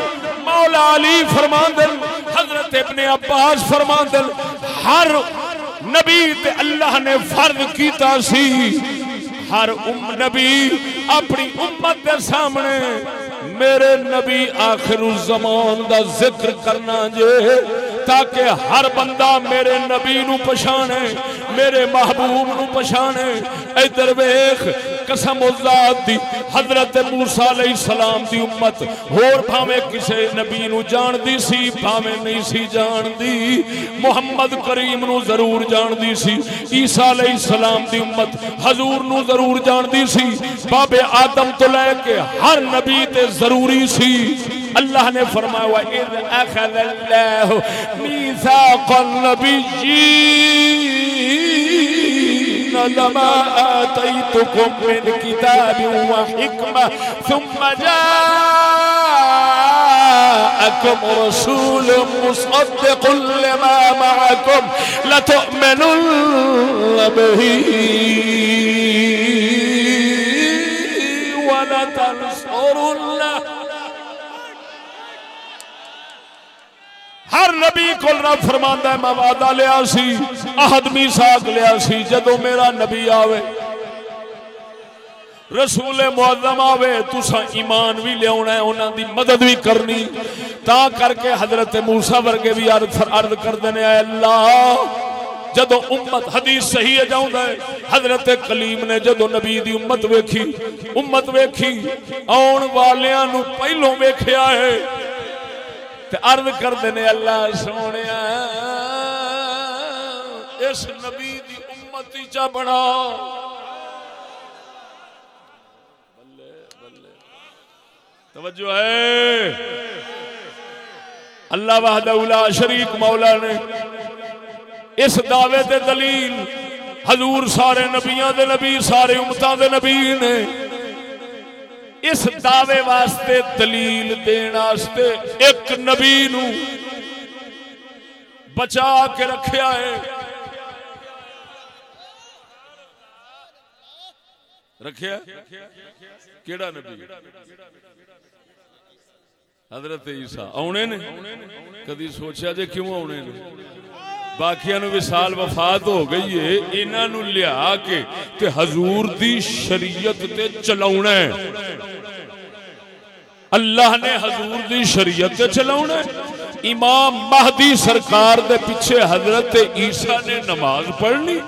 مولا علی فرماندن حضرت ابن عباس فرماندن ہر نبی تے اللہ نے فرض کیتا سی۔ ہر ام، نبی اپنی امت دے سامنے میرے نبی آخر الزمان دا ذکر کرنا جے، تاکہ ہر بندہ میرے نبی نو پچھانے میرے محبوب نو پچھانے ادھر ویخ قسم ذات دی، حضرت موسی علیہ السلام دی امت۔ ہور بھاویں کسے نبی نو جان دی سی، بھاویں نہیں سی جان دی محمد کریم نو ضرور جان دی سی، عیسی علیہ السلام دی امت حضور نو ضرور جان دی سی۔ باب آدم تو لے کے ہر نبی تے ضروری سی۔ اللہ نے فرمایا، وَإِذْ أَخَذَ اللَّهُ مِيثَاقَ النَّبِيِّينَ لَمَا آتَيْتُكُم مِّنْ كِتَابٍ وَحِكْمَةٍ ثُمَّ جَاءَكُمْ رَسُولٌ مُصَدِّقٌ لِّمَا مَعَكُمْ لَتُؤْمِنُنَّ بِهِ وَلَتَنصُرُنَّهُ ہر نبی کو رب فرماندا ہے، میں وعدہ لیا سی، عہد میثاق لیا سی جدو میرا نبی آوے، رسول معظم آوے تسا ایمان بھی لیا ہے، انہاں دی مدد بھی کرنی۔ تا کر کے حضرت موسیٰ ورگے بھی عرض عرض کر دینے اے اللہ جدو امت حدیث صحیح ہے جاؤں ہے، حضرت کلیم نے جدو نبی دی امت ویکھی امت ویکھی، آن والیاں نو پہلوں ویکھیا ہے۔ عرض کر دینے اللہ سونیا اس نبی دی امتی چا بنا۔ توجہ ہے۔ اللہ وحدہ لا شریک مولا نے اس دعوے تے دلیل حضور سارے نبیاں دے نبی، سارے امتاں دے نبی نے اس دعوے واسطے دلیل دین واسطے ایک نبی نو بچا کے رکھیا ہے۔ رکھیا؟ کیڑا نبی؟ حضرت عیسیٰ آنے نے؟ کدی سوچا جے کیوں آنے نے؟ باقیاں نو وصال وفات ہو گئی ہے انہاں نو لیا کے تے حضور دی شریعت تے چلاونا ہے۔ اللہ نے حضور دی شریعت تے چلاونا ہے۔ امام مہدی سرکار دے پیچھے حضرت عیسیٰ نے نماز پڑھنی۔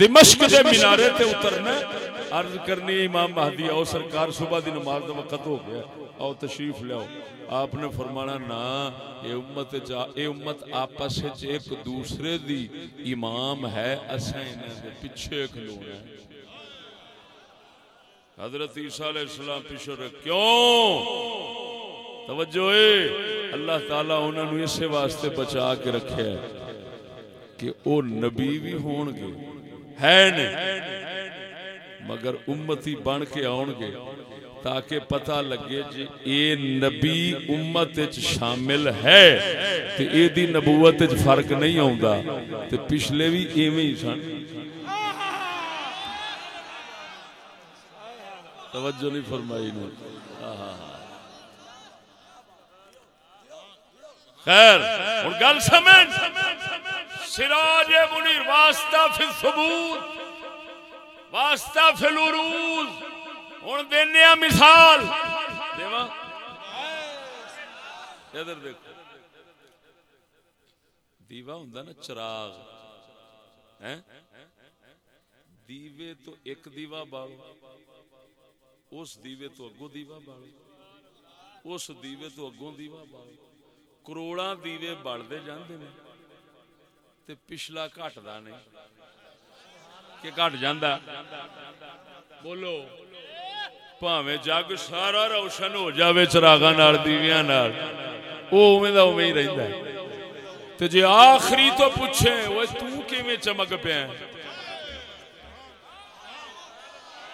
دمشق دے منارے تے اترنا ہے۔ عرض کرنی امام مہدی، آؤ سرکار صبح دی نماز دا وقت ہو گیا۔ آؤ تشریف لیاؤ۔ آپ نے فرمانا، نا، اے امت جا اے امت آپس وچ ایک دوسرے دی امام ہے، اساں انہاں دے پیچھے کھلونا ہے۔ حضرت عیسیٰ علیہ السلام پیچھے کیوں؟ توجہ اے، اللہ تعالیٰ انہاں نو اسے واسطے بچا کے رکھے ہے کہ او نبی بھی ہون گے۔ ہے نے مگر امتی بن کے آن گے تاکہ پتہ لگے جی اے نبی امت وچ شامل ہے تے اے دی نبوت وچ فرق نہیں آوندا تے پچھلے بھی ایویں ہی سن۔ توجہ نہیں فرمائی نے۔ خیر، ہن گل سمجھ؟ سراج منیر واسطہ فی الثبوت واسطہ فی العروض ہوں دینا مثال۔ ادھر دیکھو۔ دیوا ہوں نا چراغ۔ دیوے تو ایک دیوا بالو اس دیوے تو اگو دیوا بالو اس دیوے تو اگوں دیوا بالو کروڑا دیوے بڑھتے جاندے نے۔ تے پچھلا گھٹدا نہیں۔ کہ گھٹ جاندہ بولو پاویں جگ سارا روشن ہو جاوے چراغاں نال دیویاں نال آخری تو پوچھے اوے تو چمک پیا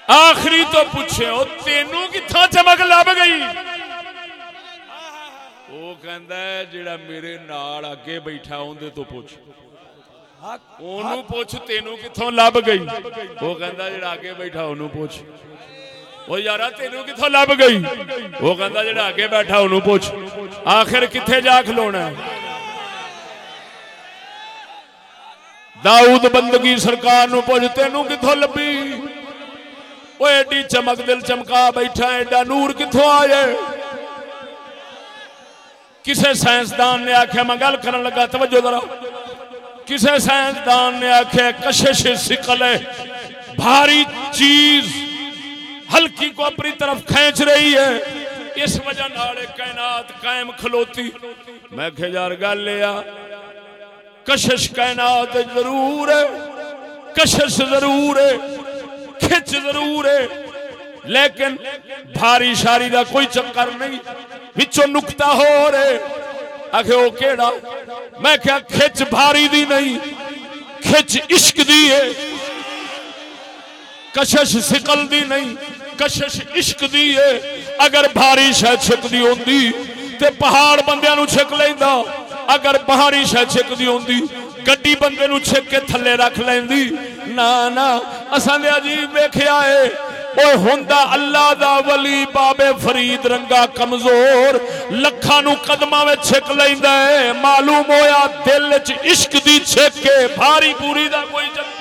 آخری تو پوچھے او تینوں کتھوں چمک لب گئی وہ کہندا ہے جڑا میرے اگے بیٹھا اوندے تو پوچھ اونوں پوچھ تینوں کتھوں لب گئی؟ وہ کہندا جڑا اگے بیٹھا اونوں پوچھ۔ وہ یارا تینوں کتھوں لب گئی؟ وہ کہندا جڑا اگے بیٹھا اونوں پوچھ۔ آخر کتھے جا کھلونا ہے؟ داؤد بندگی سرکار نو پوچھ تینوں کتھوں لبی وہ ایڈی چمک دل چمکا بیٹھا ایڈا نور کتھوں آئے؟ کسے سائنسدان نے آخیا میں گل کرن لگا توجہ ذرا۔ کسے سائنسدان نے آخیا کشش سکل ہے بھاری چیز ہلکی کو اپنی طرف کھینچ رہی ہے۔ اس وجہ نالے کائنات قائم کھلوتی۔ میں کہ یار گل لیا کشش کائنات ضرور ہے، کشش ضرور ہے، کھچ ضرور ہے۔ لیکن بھاری شاری دا کوئی چکر نہیں، وچوں نکتا ہو رہے۔ آخے وہ کیڑا؟ میں کیا کھچ بھاری دی نہیں، کھچ عشق دی ہے۔ کشش سکل دی نہیں، کشش عشق دی ہے۔ اگر بھاری شہ چھک دی ہوندی، تے پہاڑ بندیاں نو چھک لیندا۔ اگر بھاری شہ چھک دی ہوندی، گڈی بندے نو چھک کے تھلے رکھ لیندی نا نا، اساں دے عجیب ویکھیا ہے۔ اوے ہوندا اللہ دا ولی بابے فرید رنگا کمزور لکھاں نو قدماں وچ چھک لیندا ہے معلوم ہویا دل وچ عشق دی چھک کے بھاری پوری دا کوئی چکر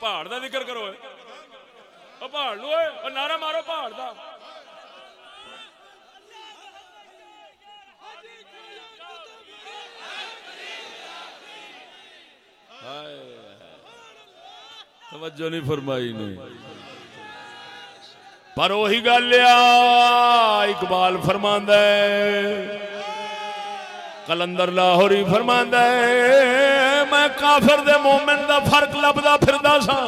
پہاڑ دا ذکر کرو پہاڑ لو نعرہ مارو پہاڑ دا توجہ نہیں فرمائی نہیں پر وہی گل اقبال فرماند کلندر لاہوری فرماند میں کافر دے مومن دا فرق لبدا پھردا سا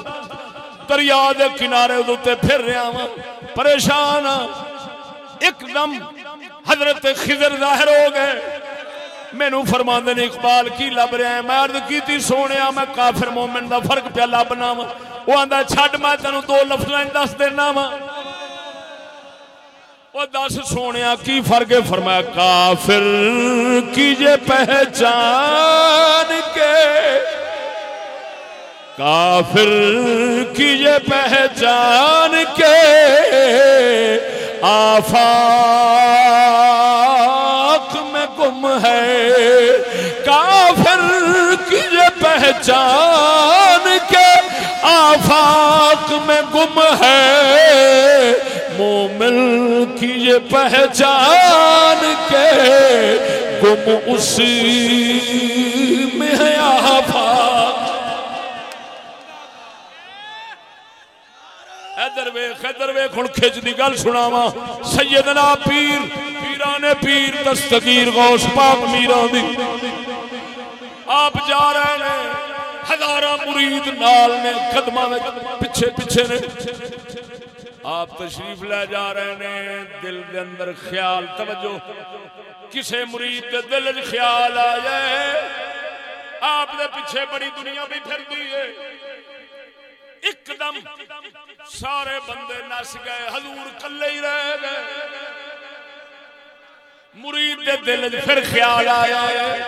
دریا دے کنارے دے پھر رہا ہاں پریشان ایک دم حضرت خضر ظاہر ہو گئے۔ مینو فرما نے، اقبال کی لب رہا ہے، میں عرض کی سونے میں کافر مومن دا فرق پیا لبنا وا وہ آدھا چھڈ، میں تینوں دو لفظ دس دینا وا وہ دس سونے کی فرق ہے؟ فرمایا، کافر کی جے پہچان کے۔ کافر کی جے پہچان کے۔ آفاق پہچان کے آفاق میں گم ہے۔ مومن کی یہ پہچان کے گم اسی میں ہے آفاق۔ ادھر ویخ ادھر ویخ ہوں کھچ دی گل سناوا سیدنا پیر، پیران پیر، دستگیر غوث پاک میرا دی۔ آپ جا رہے ہیں۔ ہزارہ مرید نال نے قدمہ میں پیچھے پیچھے نے آپ تشریف لے جا رہے ہیں دل دے اندر خیال، توجہ۔ کسے مرید دے دل خیال آ جائے، آپ دے پیچھے بڑی دنیا بھی پھر دی ہے۔ ایک دم سارے بندے نس گئے، حضور کلے ہی رہ گئے۔ مرید دے دل پھر خیال آیا ہے۔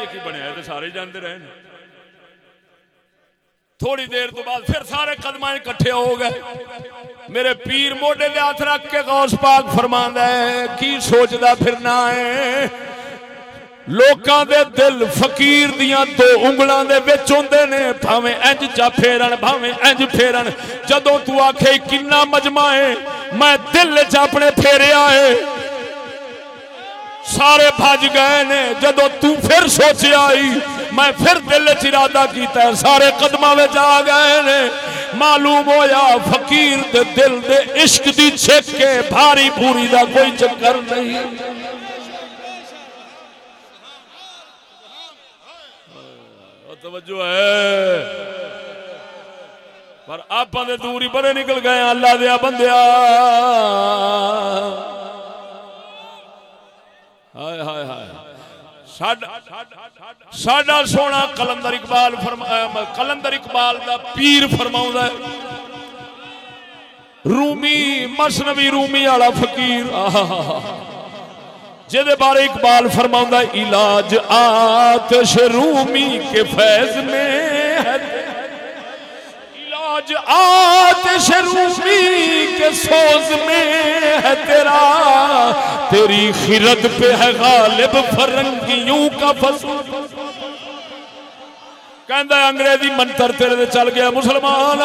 یہ کی بنیا ہے؟ تو سارے جانتے رہے ہیں تھوڑی دیر تو بعد پھر سارے قدمائیں کٹھے ہو گئے۔ میرے پیر موڈے دے ہاتھ رکھ کے غوث پاک فرماندا ہے، کی سوچدا پھرنا ہے؟ لوکاں دے دل فقیر دیاں دو انگلاں دے وچ ہوندے نے، بھاویں انج چا پھیرن، بھاویں انج پھیرن۔ جدوں تو آکھے، کنا مجمع ہے، میں دل وچ اپنے پھیریا ہے۔ سارے بھج گئے نے جدو تو پھر سوچیا آئی میں پھر دل چرادہ کیتا ہے، سارے قدمہ میں جا گئے نے۔ معلوم ہویا فقیر دے دل دے عشق دی چھک کے بھاری پوری دا کوئی چکر نہیں۔ ہاں، توجہ ہے۔ پر آپ دے دوری بڑے نکل گئے اللہ دیا بندیا ہائے ہائے ہائے۔ ساڈا سونا کلندر اقبال کلندر اقبال دا پیر فرماؤں ہے رومی مسنوی رومی والا فقیر جہد بارے اقبال فرماؤں علاج آتش رومی کے فیض میں ہے علاج آتش رومی کے سوز میں ہے تیرا، تیری خرد پہ ہے غالب فرنگیوں کا فصل کہندا انگریزی منتر تیرے دے چل گیا مسلمان،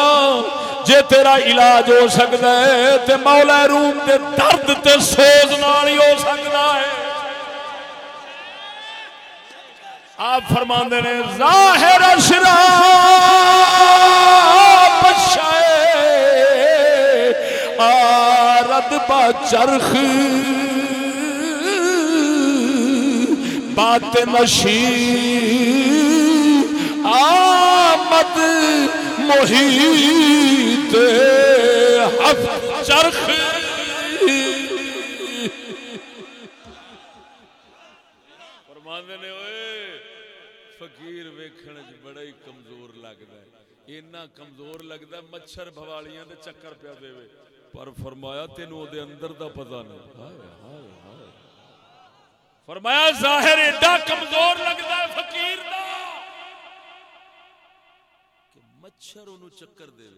جے تیرا علاج ہو سکتا ہے، تے مولا روم دے درد تے سوز نال ہو سکتا ہے۔ آپ فرماندے نے، ظاہر اشرا چرخ بات نشی آمد محیط حف چرخ فرماندے نے اوئے، فقیر ویکھن وچ بڑا ہی کمزور لگدا ہے۔ اینا کمزور لگدا مچھر بھوالیاں دے چکر پیا دے پر فرمایا تینوں دے اندر دا پتہ نہیں۔ فرمایا ظاہر ایڈا کمزور لگدا ہے فقیر دا کہ مچھر اونوں چکر دے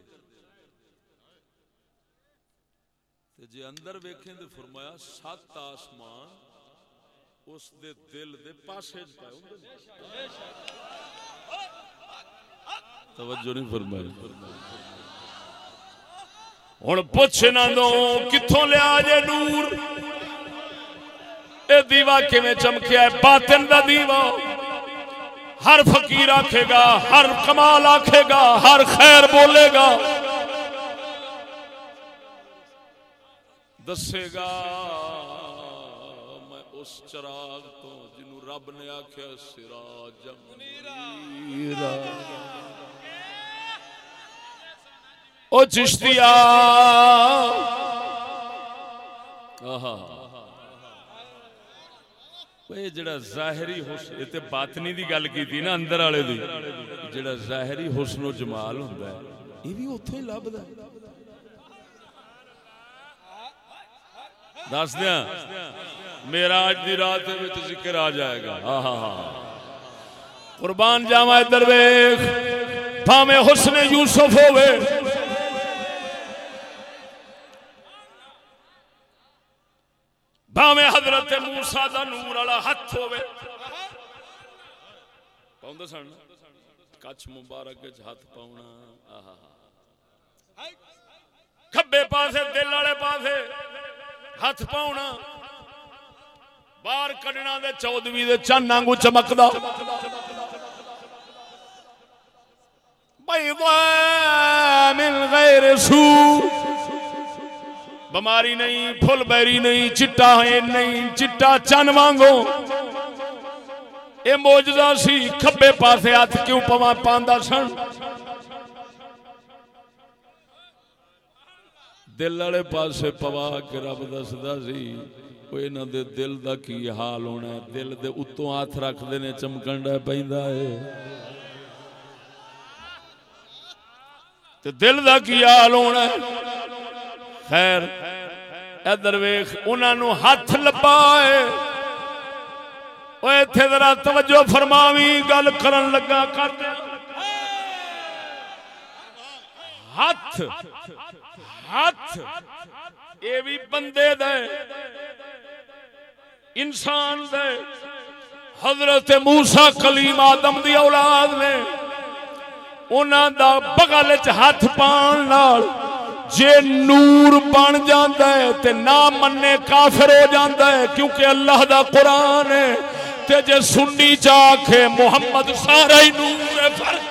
تے جے اندر ویکھیں تے فرمایا سات آسمان اس دے دل دے پاسے چ پائے ہوندے توجہ نہیں فرمائی۔ ہوں پوچھ نہ دو کتوں لیا جے نور اے دیوا کیویں چمکیا ہے باطن دا دیوا ہر فقیر آکھے گا ہر کمال آکھے گا ہر خیر بولے گا دسے گا میں اس چراغ تو جنوں رب نے آکھیا سراج منیرا او چشتیا اے جڑا ظاہری حسن تے باطنی دی گل کیتی نا اندر والے دی جڑا ظاہری حسن و جمال ہوندا ہے یہ بھی اوتھوں ہی لبدا ہے دس دیا میرا دی رات دے وچ ذکر آ جائے گا ہاں ہاں ہاں قربان جاواں ادھر ویکھ بھاویں حسن یوسف ہوے بھاویں حضرت موسیٰ دا نور والا ہاتھ ہوے پاوندا سن کچھ مبارک وچ ہاتھ پاونا کھبے پاسے دل والے پاسے ہاتھ پاؤنا باہر کڈنا دے چودویں دے چن آنگو چمکدا بیضاء من غیر سو بماری نہیں پھل بیری نہیں چٹا ہے نہیں چٹا چن وانگو اے موجزہ سی کھبے پاسے ہاتھ کیوں پوا پاندا سن دل والے پاسے پوا کے رب دسدا سی وہ انہاں دے دل دا کی حال ہونا ہے دل دے اتوں ہاتھ رکھ دینے چمکن ڈے پیندا ہے تے دل دا کی حال ہونا ہے خیر ادھر ویخ انہاں نو ہاتھ لپائے۔ اوے ایتھے ذرا توجہ فرماوی، گل کرن لگا، کر دے۔ ہاتھ ہاتھ اے بھی بندے دے، انسان دے۔ حضرت موسیٰ کلیم آدم دی اولاد نے، انہاں دا بغل چ ہاتھ پان نال جے نور بن جاتا ہے تے نہ مننے کافر ہو جاتا ہے کیونکہ اللہ دا قرآن ہے تے جے سنی چاکھے محمد سارا ہی نور ہے۔ فرق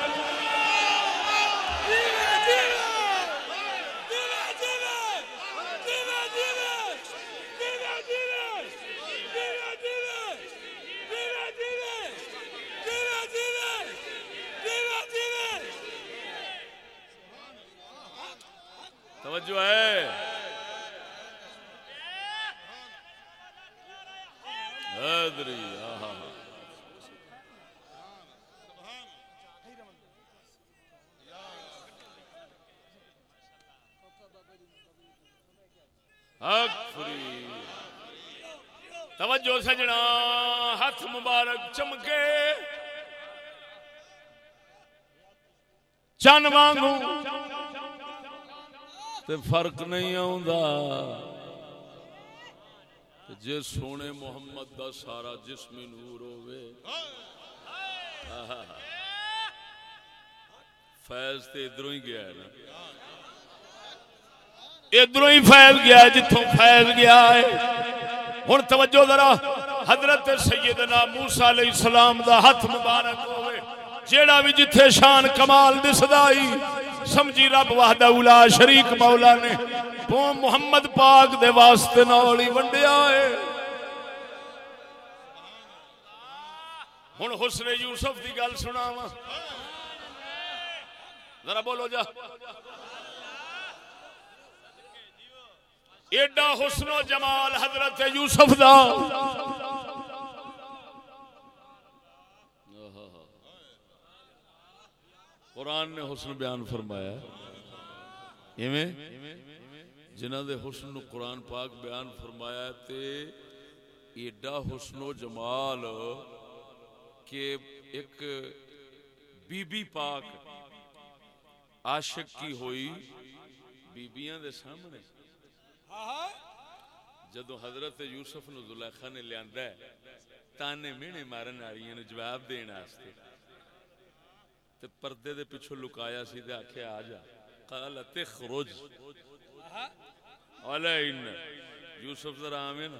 توجہ ہے حیدری آہا حق فری توجہ سجنا ہاتھ مبارک چمکے چن وانگو۔ تے فرق نہیں آوندا۔ جے سونے محمد دا سارا جسم نور ہوے فیض تے ادھروں ہی گیا ہے نا۔ ادھروں ہی فیض گیا ہے، جتھوں فیض گیا ہے۔ ہن توجہ ذرا، حضرت سیدنا موسیٰ علیہ السلام دا ہاتھ مبارک ہوئے جیڑا بھی جتھے شان کمال دسدائی سمجھی رب وحدہ اولا شریک مولا نے۔ وہ محمد پاک دے واسطے نال ونڈیا ہے۔ ہن حسن یوسف دی گل سناواں۔ ذرا بولو جا۔ ایڈا حسن و جمال حضرت یوسف دا۔ قرآن نے حسن بیان فرمایا ایویں؟ جنہ دے حسن نو قرآن پاک بیان فرمایا تے ایڈا حسن و جمال کہ ایک بی بی پاک عاشق کی ہوئی بیبیاں دے سامنے۔ جدو حضرت یوسف نو زلیخا نے لیاندا ہے، تانے مینے مارن والیاں نو جواب دین واسطے تے پردے دے پیچھے لکایا سی تے آکھیا آ جا۔ قال تخرج۔ علینا یوسف ذرا آویں نا۔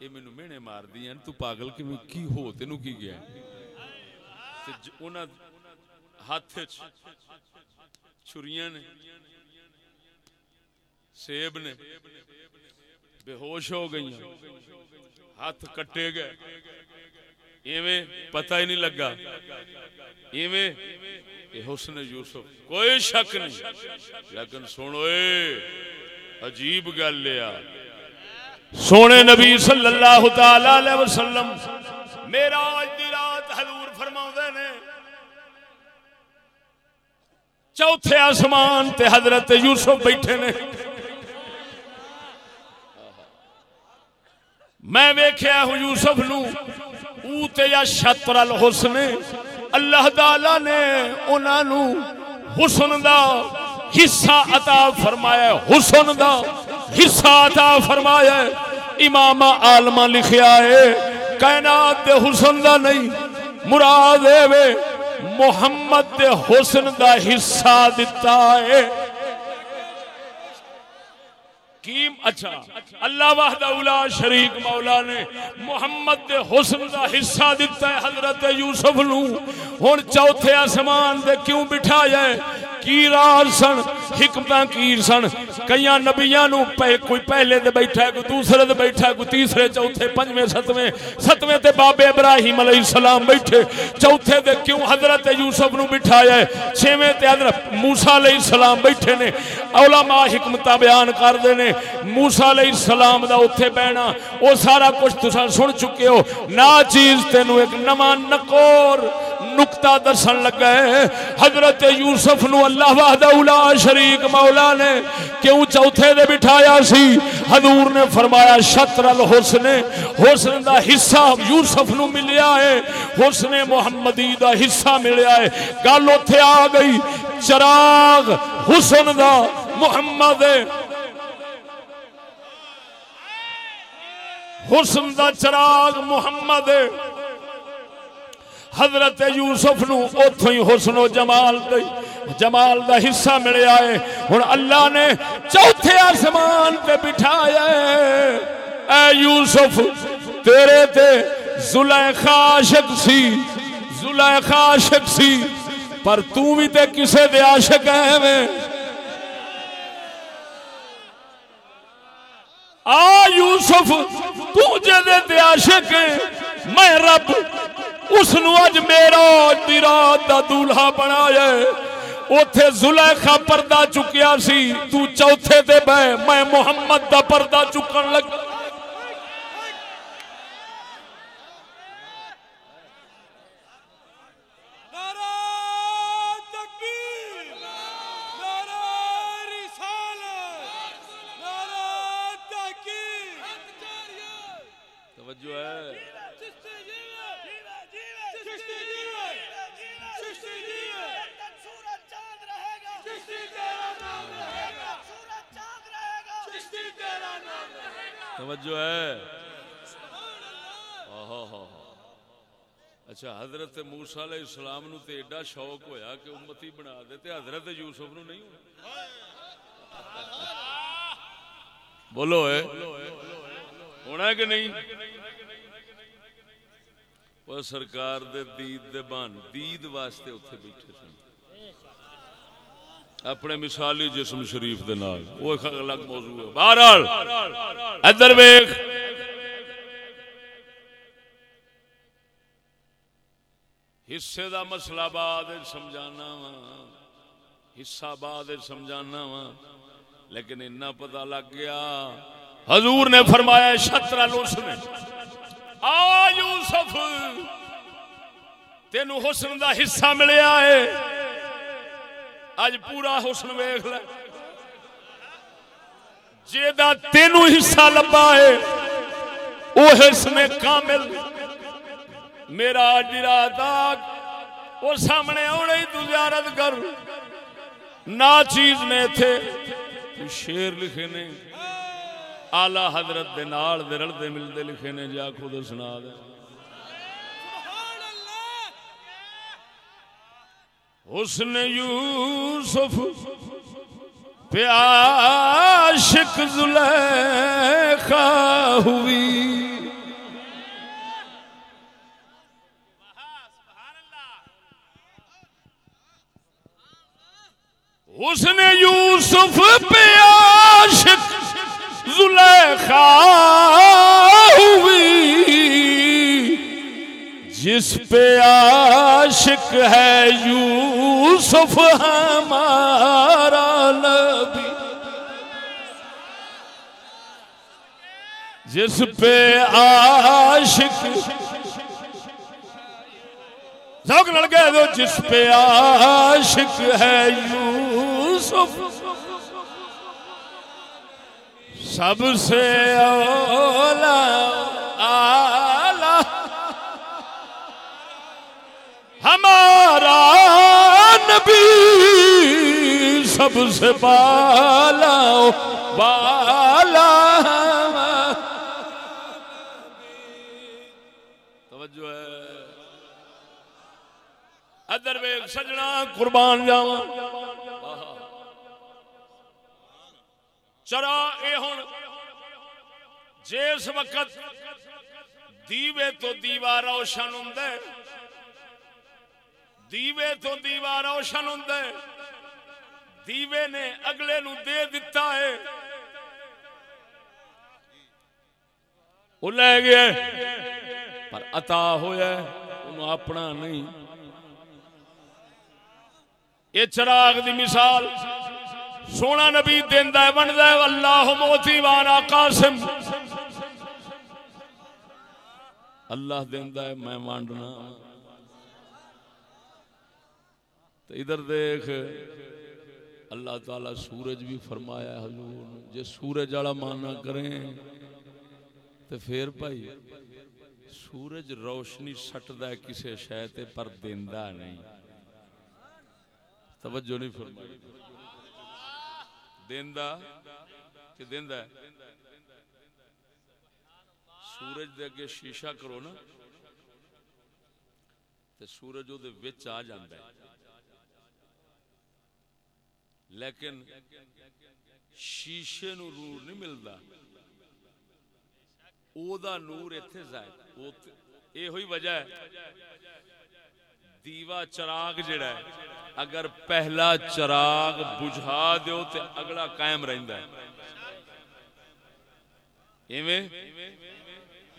یہ مینوں مینے مار دیاں تو پاگل کہ کی ہو؟ تینوں کی گیا تے انہاں ہاتھ وچ چھریاں نے۔ سیب نے۔ بے ہوش ہو گئی ہاتھ کٹے گئے۔ ایویں پتہ ہی نہیں لگا۔ ایویں یہ حسن یوسف، کوئی شک نہیں۔ لیکن سنو اے، عجیب گل ہے سونے نبی صلی اللہ تعالی علیہ وسلم، میرا آج دی رات حضور فرماؤں نے، چوتھے آسمان تے حضرت یوسف بیٹھے نے۔ میں ویکھیا ہوں یوسف نو اوتے یا شطر الحسن۔ اللہ تعالی نے انہاں نو حسن دا حصہ عطا فرمایا ہے، حسن دا حصہ عطا فرمایا ہے۔ امام عالمہ لکھیا ہے کائنات دے حسن دا نہیں مراد اے محمد دے حسن دا حصہ دتا ہے۔ کیم اچھا اللہ وحدہ اولا شریک مولا نے محمد دے حسن دا حصہ دیتا ہے حضرت یوسف نو۔ ہن چوتھے آسمان دے کیوں بٹھایا ہے؟ کی راز سن حکمتاں کی سن۔ کئیاں نبیاں نو پہ کوئی پہلے دے بیٹھا ہے، کوئی دوسرے دے بیٹھا ہے، کوئی تیسرے، چوتھے، پنجویں، ستویں۔ ستویں تے بابے ابراہیم علیہ السلام بیٹھے۔ چوتھے دے کیوں حضرت یوسف نو بٹھایا ہے؟ چھویں تے حضرت موسی علیہ السلام بیٹھے نے۔ علماء حکمتاں بیان کر دے نے۔ موسی علیہ السلام دا اوتھے بہنا او سارا کچھ تساں سن چکے ہو۔ نا چیز تینو ایک نواں نکور نقطہ درسن لگا ہے۔ حضرت یوسف نو اللہ وحدہ اولا شریک مولا نے کیوں چوتھے دے بٹھایا سی؟ حضور نے فرمایا، شطر الحسن۔ حسن دا حصہ یوسف نو ملیا ہے۔ حسن محمدی دا حصہ ملیا ہے۔ گل اوتھے آ گئی۔ چراغ حسن دا، محمد۔ حسن دا چراغ محمد حضرت یوسف نو اوتھوں ہی حسن و جمال دے جمال دا حصہ ملیا ہے۔ ہن اللہ نے چوتھے آسمان تے بٹھایا ہے۔ اے یوسف، تیرے تے زلیخا عاشق سی۔ زلیخا عاشق سی۔ پر تو بھی تے کسے دے عاشق ہے میں۔ آ یوسف، تو جدے تے عاشق میں رب، اس نو اج میرا دی رات دا دولہا بنایا اوتھے زلیخا پردہ چکیا سی، تو چوتھے دے بہ میں محمد دا پردہ چکن لگ توجہ ہے۔ اچھا حضرت موسیٰ علیہ السلام نو تے ایڈا شوق ہویا کہ امتی بنا دے تے حضرت یوسف نو نہیں ہونا۔ بولو اے۔ ہونا ہے کہ نہیں؟ وہ سرکار دے دید دے بان، دید واسطے اتھے بیٹھے سن اپنے مثالی جسم شریف دے نال۔ وہ ایک الگ موضوع ہے۔ بہرحال، ادھر ویکھ۔ حصے دا مسئلہ بعد سمجھانا وا۔ حصہ بعد سمجھانا وا۔ لیکن اتنا پتہ لگ گیا۔ حضور نے فرمایا شطر الحسن آ یوسف، تینو حسن دا حصہ ملیا ہے۔ اج پورا حسن ویخ لے۔ جیدا تینو حصہ لبا ہے وہ حسن کامل۔ میرا جرات آگ وہ سامنے آنے ہی تو کر۔ نا چیز نے تھے۔ تو شیر لکھے نے۔ آلہ حضرت دے نال دے رل دے مل دے لکھے نے، جا خود سنا دے۔ حسن یوسف پہ عاشق زلیخا ہوئی۔ حسن یوسف پہ عاشق زلیخا جس پہ عاشق ہے یوسف ہمارا نبی۔ جس پہ عاشق ذوق لڑ گئے دو، جس پہ عاشق ہے یوسف۔ سب سے اولا آلہ ہمارا نبی سب سے بالا بالا توجہ ہے۔ ادر ویگ سجنا، قربان جاواں چرا اے ہن، جس وقت دیوے تو دیوا روشن ہوندا ہے دیوے تو دیوا روشن ہوندا ہے دیوے نے اگلے نو دے دتا ہے۔ وہ لے گیا پر عطا ہویا انہوں اپنا نہیں۔ یہ چراغ دی مثال۔ سونا نبی دیندا ہے بندا ہے اللہ موتی وانا قاسم۔ اللہ دیندا ہے، میں وانڈنا۔ تو ادھر دیکھ، اللہ تعالی سورج بھی فرمایا حضور، جے سورج والا مانا کریں تو پھر بھائی، سورج روشنی سٹدا ہے کسے شے تے پر دیندا نہیں۔ توجہ نہیں فرمائی۔ دیندا؟ کہ دیندا ہے؟ سورج دے اگے شیشہ کرو نا، تے سورج او دے وچ آ جاندا ہے۔ لیکن شیشے نو نور نہیں ملدا او دا نور ایتھے زائد۔ او اے ہوئی وجہ ہے۔ دیوا چراغ جڑا ہے۔ اگر پہلا چراغ بجھا دیو تے اگلا قائم رہندا ہے۔ ایویں؟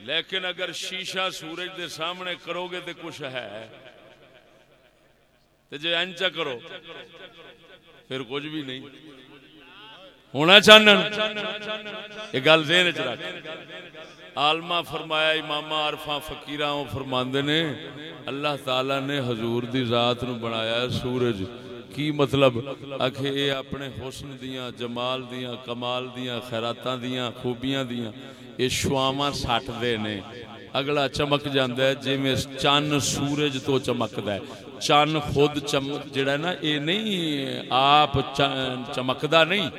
لیکن اگر شیشہ سورج دے سامنے کرو گے تے کچھ ہے۔ تے جے انچا کرو۔ پھر کچھ بھی نہیں۔ ہونا چاہن یہ گل ذہن چ رکھ۔ عالما فرمایا امام عرفاں فقیراں او فرماندے نے، اللہ تعالی نے حضور دی ذات نو بنایا ہے سورج۔ کی مطلب؟ اکھے اے اپنے حسن دیاں، جمال دیاں، کمال دیاں، خیراتاں دیاں، خوبیاں دیاں، اے شواواں سٹ دے نے۔ اگلا چمک جاندا ہے جویں چن سورج تو چمکدا ہے۔ چن خود چمک، جڑا ہے نا، اے نہیں، آپ چمکدا نہیں۔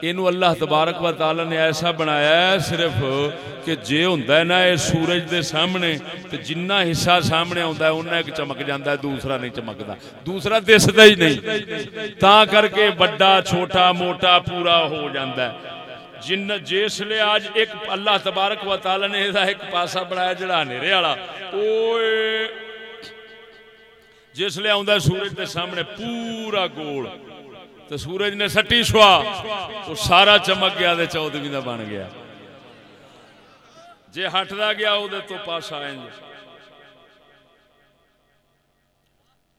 اینو اللہ تبارک و تعالی نے ایسا بنایا ہے، صرف کہ جے ہوندا ہے نا، اے سورج دے سامنے، تے جنہ حصہ سامنے ہوندا ہے اونہ ایک چمک جاندا ہے، دوسرا نہیں چمکدا دوسرا دسدا ہی نہیں۔ تا کر کے بڑا، چھوٹا، موٹا، پورا ہو جاندا ہے۔ جن جس لے آج ایک اللہ تبارک و تعالی نے ایک پاسا بنایا جڑا ہنیرے والا۔ اوئے۔ جس لے آندا سورج دے سامنے پورا گول۔ تو سورج نے سٹی شوا۔ وہ سارا چمک گیا دے چودویں دا بن گیا۔ جے ہٹدا گیا او دے تو پاسا انج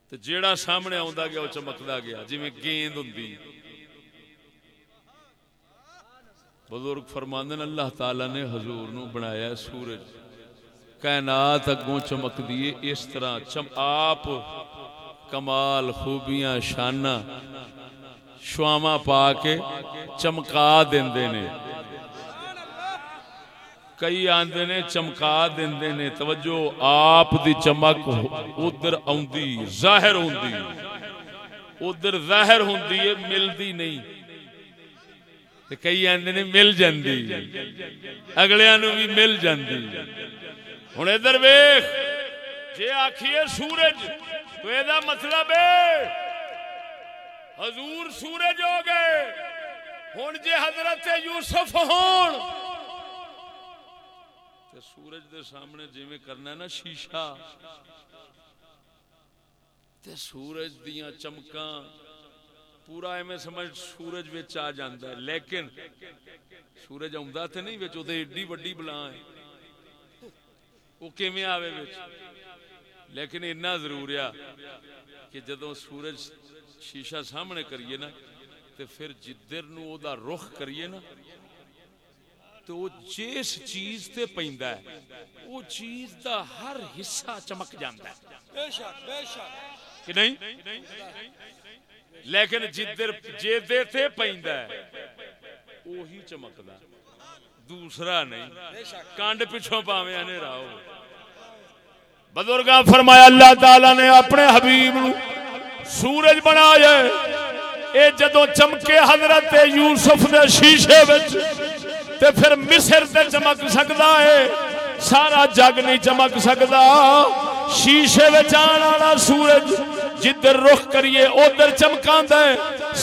تے جیڑا سامنے آندا گیا، وہ چمکدا گیا۔ جی جویں گیند ہوندی بزرگ فرماندن اللہ تعالی نے حضور نو بنایا سورج۔ کائنات اگوں چمک دیے اس طرح۔ چم آپ کمال، خوبیاں، شانہ شواما پا کے چمکا دیندے نے۔ کئی آندے نے چمکا دیندے نے۔ توجہ، آپ دی چمک ادھر آندی ظاہر ہوندی۔ ادھر ظاہر ہوندی ہے، ملدی نہیں۔ تے کئی آندے نے مل جاندی اگلیاں نو بھی مل جاندی ہن ادھر ویکھ جے آکھیے سورج تو اے دا مطلب ہے حضور سورج ہو گئے ہن جے حضرت یوسف ہون تے سورج دے سامنے جویں کرنا نا شیشہ تے سورج دیاں چمکاں پورا ایویں سمجھ سورج وچ آ جاندا ہے لیکن سورج آوندا تے نہیں وچ او ایڈی وڈی بلا ہے وہ کیویں آوے وچ؟ لیکن اتنا ضرور ہے کہ جدوں سورج شیشہ سامنے کریے نا تے پھر جدھر نو او دا رخ کریے نا تو وہ جس چیز تے پیندا ہے وہ چیز دا ہر حصہ چمک جاندا ہے۔ بے شک بے شک۔ کہ نہیں؟ لیکن جدھر جے دے تے پیندا ہے وہی چمکدا دوسرا نہیں کانڈ پچھوں پاویں ہنیرا ہو بزرگاں فرمایا، اللہ تعالی نے اپنے حبیب نو سورج بنایا اے جدوں چمکے حضرت یوسف دے شیشے وچ، تے پھر مصر تے چمک سکدا ہے۔ سارا جگ نہیں چمک سکدا۔ شیشے وچ آن والا سورج جدھر رخ کریے، ادھر چمکاندا ہے۔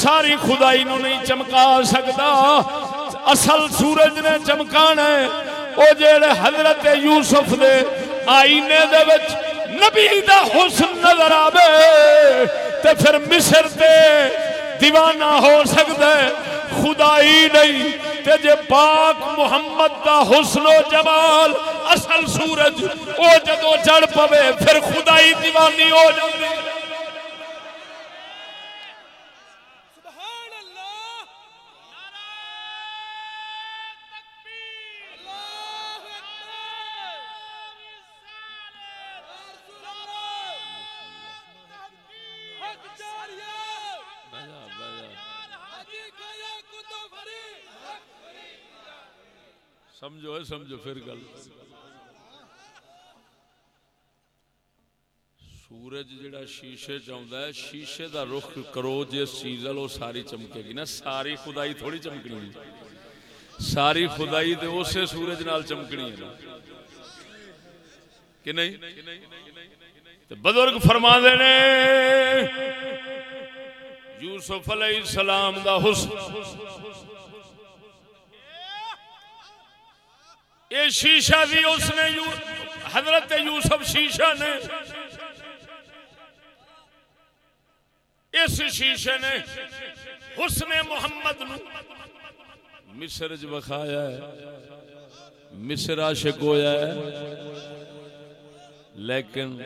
ساری خدائی نو نہیں چمکا سکدا اصل سورج نے چمکانا ہے۔ او جڑے حضرت یوسف دے آئینے دے وچ نبی دا حسن نظر آوے، تے پھر مصر تے دیوانہ ہو سکدا ہے۔ خدائی نہیں تے جے پاک محمد دا حسن و جمال، اصل سورج او جدو چڑھ پوے، پھر خدائی دیوانی ہو جاندی سبحان اللہ اللہ اکبر حق جاریہ حجی کیا کتب فری سمجھو سمجھو پھر گل۔ سورج جڑا شیشے چاہتا ہے، شیشے دا رخ کرو جس چیز وہ ساری چمکے گی نا۔ ساری خدائی تھوڑی چمکنی ہے۔ ساری خدائی تے اسے سورج نال چمکنی ہے۔ نا کہ نہیں؟ بزرگ فرما دے نے، یوسف علیہ السلام دا حسن۔ یہ شیشہ بھی اس نے حضرت یوسف شیشہ نے اس شیشے نے حسن محمد نو مصر چ بخایا ہے، مصر عاشق ہویا ہے، لیکن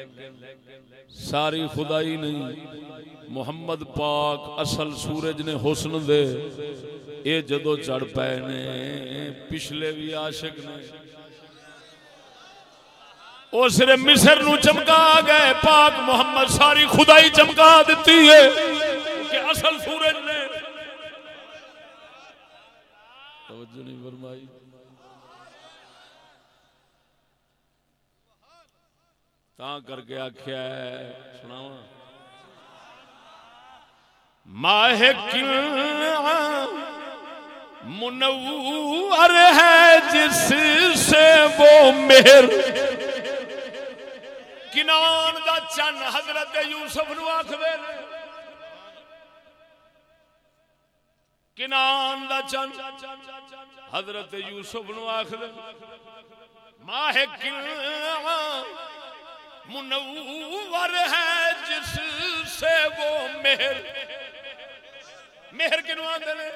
ساری خدائی نہیں، محمد پاک اصل سورج نے حسن دے۔ اے جدو چڑھ پے نے، پچھلے بھی عاشق نے۔ او صرف مصر نو چمکا گئے، پاک محمد ساری خدائی چمکا دیتی ہے کہ اصل سورج نے۔ توجہ نہیں فرمائی۔ تا کر کے آخیا ہے سناوا ماہ منور ہے جس سے وہ مہر۔ کنان دا چن حضرت یوسف نو آخدے کنان دا چن حضرت یوسف نو آخدے ماہ منور ہے جس سے وہ مہر۔ مہر کنو آندے نے؟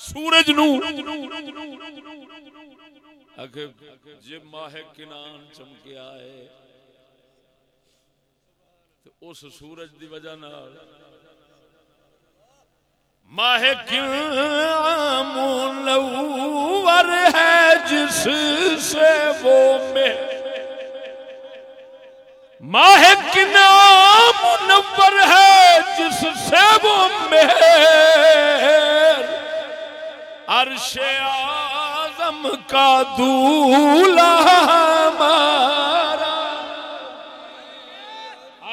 سورج نو۔ اگر جب ماہ کنان چمکے آئے تو اس سورج دی وجہ نال ماہ منور ہے، جس سے وہ مہر ماہ منور ہے، جس سے وہ مہر عرش آزم کا دولہ ہمارا۔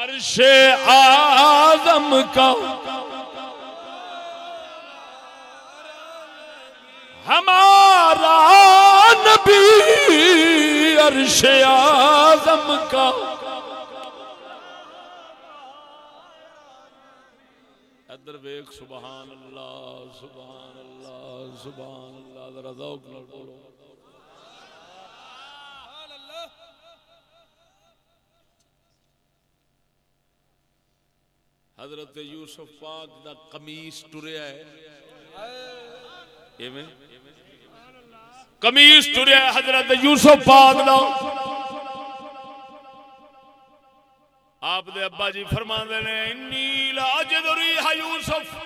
عرش آزم کا ہمارا نبی۔ عرش آزم کا ادر ویک سبحان اللہ سبحان اللہ سبحان اللہ ذرا ذوق نال بولو۔ سبحان اللہ۔ حضرت یوسف پاک دا قمیص ٹریا ہے۔ ایویں۔ قمیص ٹریا حضرت یوسف پاک دا۔ آپ دے ابا جی فرماندے نے انی لاجد ریح یوسف.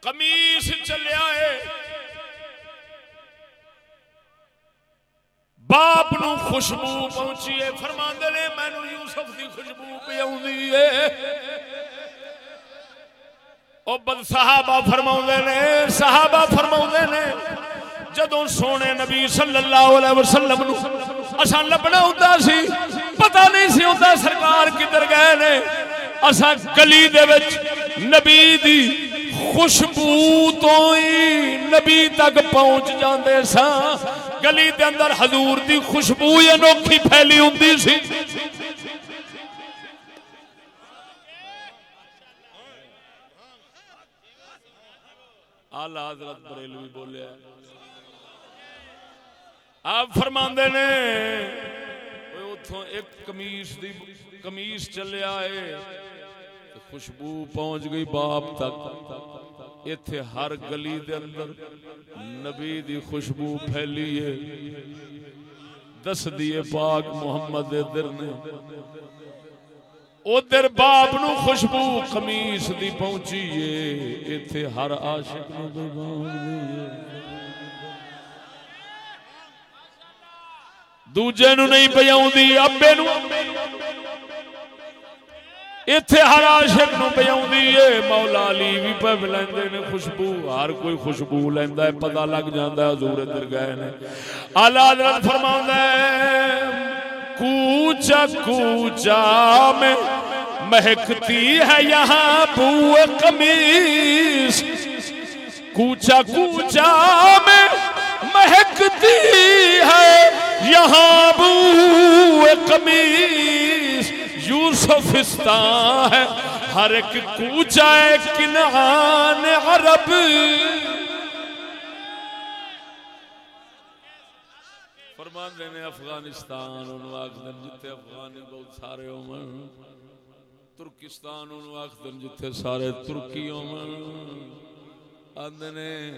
قمیص چلیا ہے۔ باپ نو خوشبو پہنچی ہے۔ فرماندے نے مینوں یوسف دی خوشبو پہ آوندی ہے۔ او بد صحابہ فرماوندے نے، صحابہ فرماوندے نے، جدوں سونے نبی صلی اللہ علیہ وسلم نو اساں لبنا ہوندا سی، پتہ نہیں سی ہوندا سرکار کدھر گئے نے۔ اساں گلی دے وچ نبی دی خوشبو تو ہی نبی تک پہنچ جاندے ساں۔ گلی دے اندر حضور دی خوشبو انوکھی پھیلی ہوندی سی۔ آلہ حضرت بریلوی بولیا آپ فرماندے نے اوے ایک کمیس دی کمیس چلیا ہے خوشبو پہنچ گئی باپ تک ایتھے ہر گلی دے اندر نبی دی خوشبو پھیلی ہے دس دیے پاک محمد در نے ادھر باپ نو خوشبو قمیص دی پہنچی ہے ایتھے ہر عاشق نو بیگان دی ہے دوجے نو نہیں پیاؤندی ابے نو ایتھے ہر عاشق نو پیاؤندی ہے مولا علی بھی پہ لیندے نے خوشبو ہر کوئی خوشبو لیندا ہے پتہ لگ جاندا ہے حضور ادھر گئے نے اعلی حضرت فرماوندا ہے کوچا کوچا میں مہکتی ہے یہاں بو قمیص کوچا کوچا میں مہکتی یہاں بو قمیص یوسفستان ہے۔ ہر ایک کوچا ہے عرب۔ فرمان دینے افغانستان، انہوں آخدن جتے افغانی بہت سارے ہومن ترکستان، انہوں آخدن جتے سارے ترکی ہومن آندنے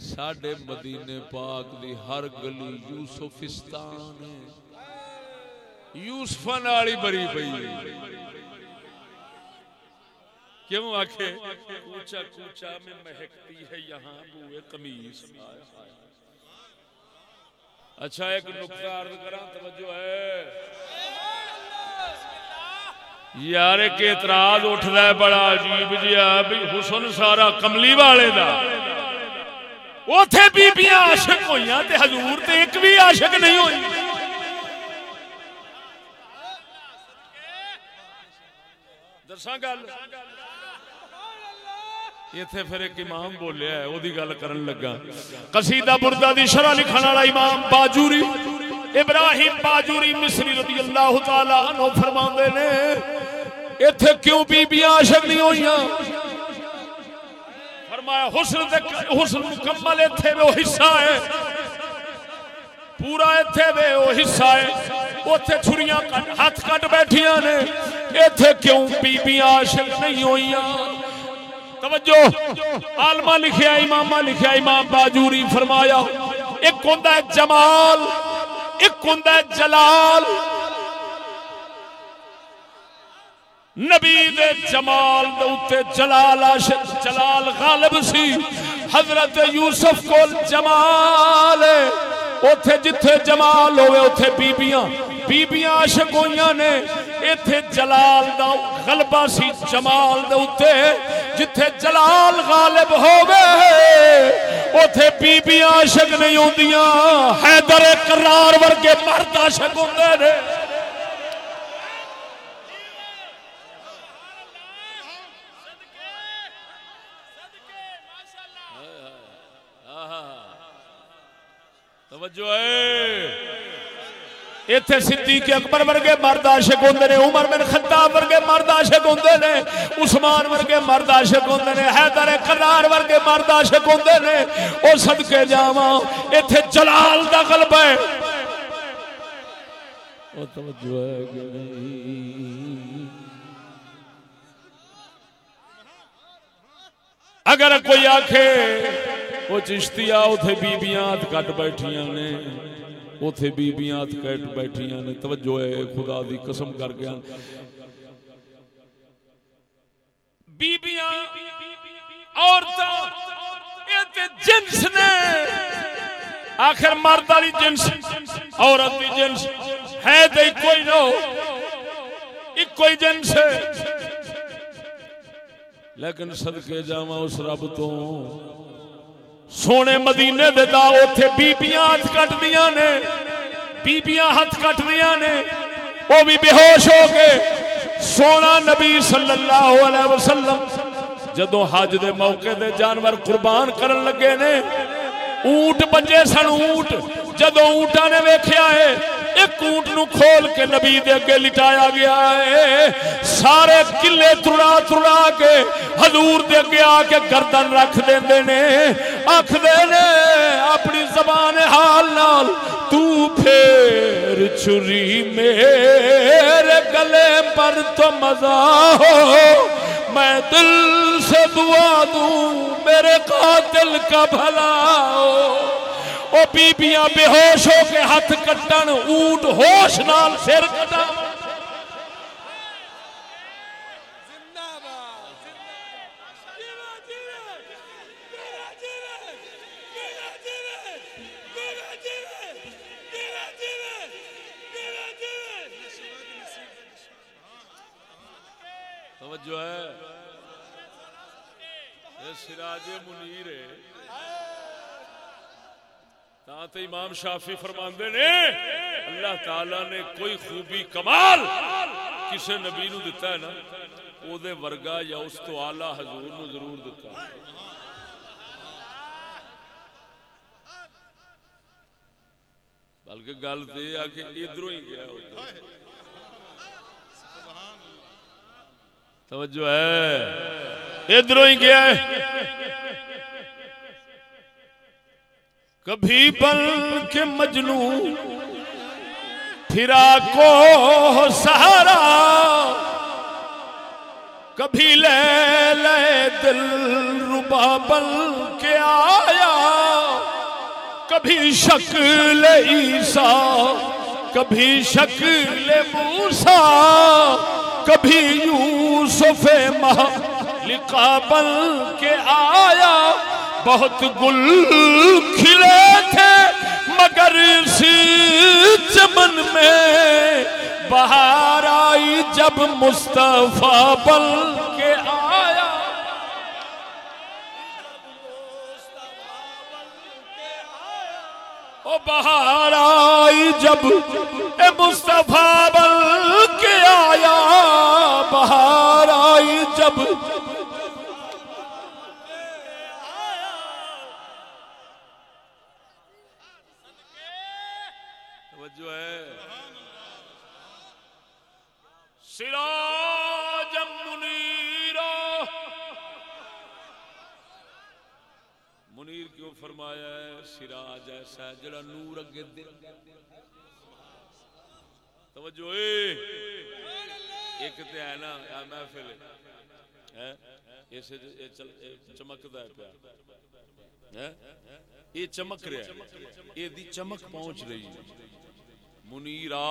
ساڈے مدینے پاک دی ہر گلی یوسفستان ہے۔ یوسفن والی بری پئی۔ کیوں آکھے؟ کوچا کوچا میں مہکتی ہے یہاں بوئے قمیص۔ اچھا ایک نقطہ عرض کراں، توجہ ہے۔ یار، ایک اعتراض اٹھدا ہے، بڑا عجیب جہا، بھی حسن سارا کملی والے دا۔ اوتھے بیبیاں عاشق ہوئیاں تے حضور تے ایک بھی عاشق نہیں ہوئی۔ دساں گل۔ ایتھے پھر ایک امام بولیا ہے او دی گل کرن لگا۔ قصیدہ بردہ دی شرح لکھن والا امام باجوری، ابراہیم باجوری مصری رضی اللہ تعالی عنہ فرماندے نے، ایتھے کیوں بیبییاں عاشق نہیں ہوئیاں؟ فرمایا، حسن حسن مکمل ایتھے وہ حصہ ہے۔ پورا ایتھے وے وہ حصہ ہے۔ اوتھے چھریاں ہاتھ کٹ بیٹھیاں نے۔ ایتھے کیوں بیبییاں عاشق نہیں ہوئیاں؟ توجہ، عالمہ لکھیا، امامہ لکھیا، امام باجوری فرمایا، ایک ہوندا ہے جمال، ایک ہوندا ہے جلال۔ نبی دے جمال دے اتے جلال آشد جلال غالب سی۔ حضرت یوسف کو جمال اوتھے جتھے جمال ہوئے اوتھے بیبیاں بیبیاں عاشق ہویاں نے۔ ایتھے جلال دا غلبہ سی، جمال دے اتے جتھے جلال غالب ہوئے اوتھے بیبیاں عاشق نہیں ہوندیاں۔ حیدر قرار ورگے مرد عاشق ہوندے نے۔ توجہ ہے۔ ایتھے صدیق اکبر ورگے مرد عاشق ہوندے نے، عمر بن خطاب ورگے مرد عاشق ہوندے نے، عثمان ورگے مرد عاشق ہوندے نے، حیدر قرار ورگے مرد عاشق ہوندے نے۔ او صدقے جاواں، ایتھے جلال دا غلبہ ہے۔ او توجہ ہے کہ نہیں۔ اگر کوئی آنکھیں وہ چشتیا اتے بیبیاں ہاتھ کٹ بیٹھیا نے۔ اتے بیبیاں ہاتھ کٹ بیٹھیا نے۔ توجہ ہے، خدا دی قسم کر کے۔ بیبیاں، عورتاں جنس نے۔ آخر مرد والی جنس، عورت دی جنس۔ ہے تو ایکو ہی ہو ایکو ہی جنس ہے۔ لیکن صدقے جاواں اس رب تو۔ سونے مدینے دے دا اوتھے بیبیاں ہتھ کٹ دیاں نے، بیبیاں ہتھ کٹ دیاں نے او بھی بے ہوش ہو کے سونا نبی صلی اللہ علیہ وسلم جدو حج دے موقع دے جانور قربان کرن لگے نے، اونٹ بچے سن اونٹ جدو اونٹاں نے ویکھیا ہے ایک اونٹ نو کھول کے نبی دے اگے لٹایا گیا ہے۔ سارے کلے ترڑا ترڑا کے حضور دے اگے آ کے گردن رکھ دیندے نے۔ اکھ دے نے، اپنی زبان حال نال، تو پھر چھری میرے گلے پر تو مزہ ہو۔ میں دل سے دعا دوں، میرے قاتل کا بھلا ہو۔ او بی بیاں بے ہوش ہو کے ہاتھ کٹن اوٹ ہوش نال سر کٹا جو ہے۔ سراج منیر ہے۔ تا تے امام شافی فرماندے نے، اللہ تعالی نے کوئی خوبی کمال کسے نبی نو دتا ہے نا، او دے ورگا یا اس تو اعلی حضور نو ضرور دتا ہے۔ بلکہ گل تے آ کہ ادھروں ہی گیا ادھر توجہ ہے۔ ادھروں ہی گیا ہے۔ کبھی بل کے مجنو پھرا کو سہارا، کبھی لے لے دل ربا بل کے آیا، کبھی شکل عیسیٰ، کبھی شکل موسیٰ، کبھی یوسف مہ لکھا بل کے آیا۔ بہت گل کھلے تھے، مگر اسی چمن میں بہار آئی جب مصطفیٰ بل کے آیا۔ او بہار آئی جب اے مصطفیٰ بل کے آیا۔ بہار آئی جب توجہ ہے سراج منیرا منیر کیوں فرمایا ہے سراج ایسا ہے جڑا نور اگے دے توجہ، اے۔ ایک تے ہے نا اے محفل ہے۔ اسے چمکدا ہے پیا۔ یہ چمک رہا ہے۔ یہ دی چمک پہنچ رہی ہے۔ منیرا۔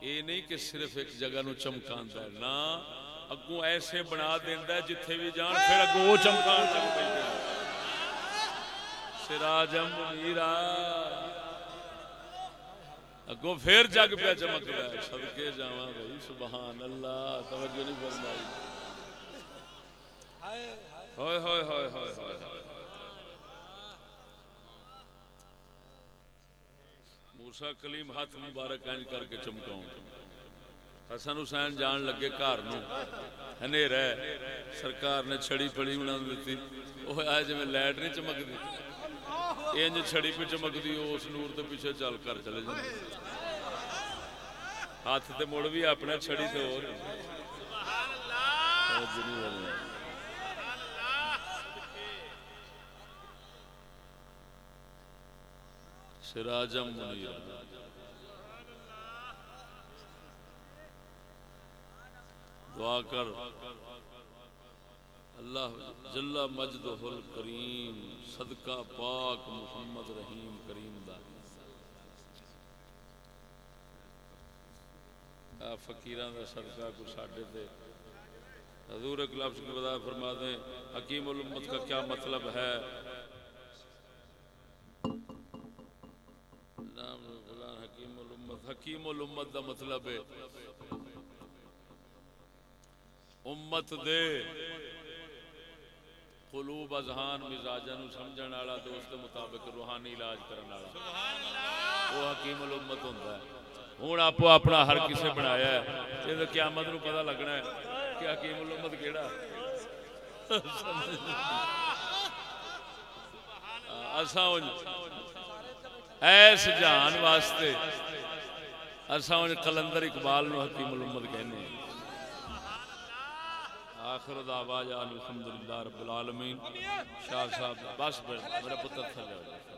یہ نہیں کہ صرف ایک جگہ نو چمکاندا ہے، نا۔ اگوں ایسے بنا دیندا ہے جتھے بھی جان، پھر اگوں وہ چمکان چل پئی سراج منیرا۔ اگوں پھر جگ پیا چمکدا ہے صدقے جاواں بھائی سبحان اللہ توجہ نہیں فرمائی۔ ہوئے ہوئے ہوئے ہوئے ہوئے ہوئے موسا کلیم ہاتھ مبارک انج کر کے چمکاؤں۔ حسن حسین جان لگے گھر ہنیرا ہے سرکار نے چھڑی پڑی بنا دیتی وہ آئے جی لائٹ نہیں چمکتی انج چھڑی پہ چمکتی اس نور کے پیچھے چل کر چلے جاتے ہاتھ تے مڑ بھی اپنا چھڑی تے اور سراجم منیر دعا کر اللہ جل مجد مجدہ الکریم، صدقہ پاک محمد رحیم کریم دا۔ فقیران دا صدقہ کو ساڈے تے۔ حضور ایک لفظ کی بتا فرما دیں حکیم الامت کا کیا مطلب ہے؟ نام فلان حکیم الامت۔ حکیم الامت دا مطلب ہے، امت دے۔ قلوب اذہان مزاجاں نو سمجھن والا تے اس دے مطابق روحانی علاج کرن والا۔ وہ حکیم الامت ہوندا ہے۔ ہن آپ اپنا ہر کسے بنایا ہے۔ تے تے قیامت نو پتہ لگنا ہے کہ حکیم الامت کیڑا اساں ایس جہان واسطے اساں کلندر اقبال نو حکیم الامت کہنے ہیں۔ آخر دعوا یا الحمدللہ رب العالمین۔ شاہ صاحب بس میرا پتر تھلے ہو جائے۔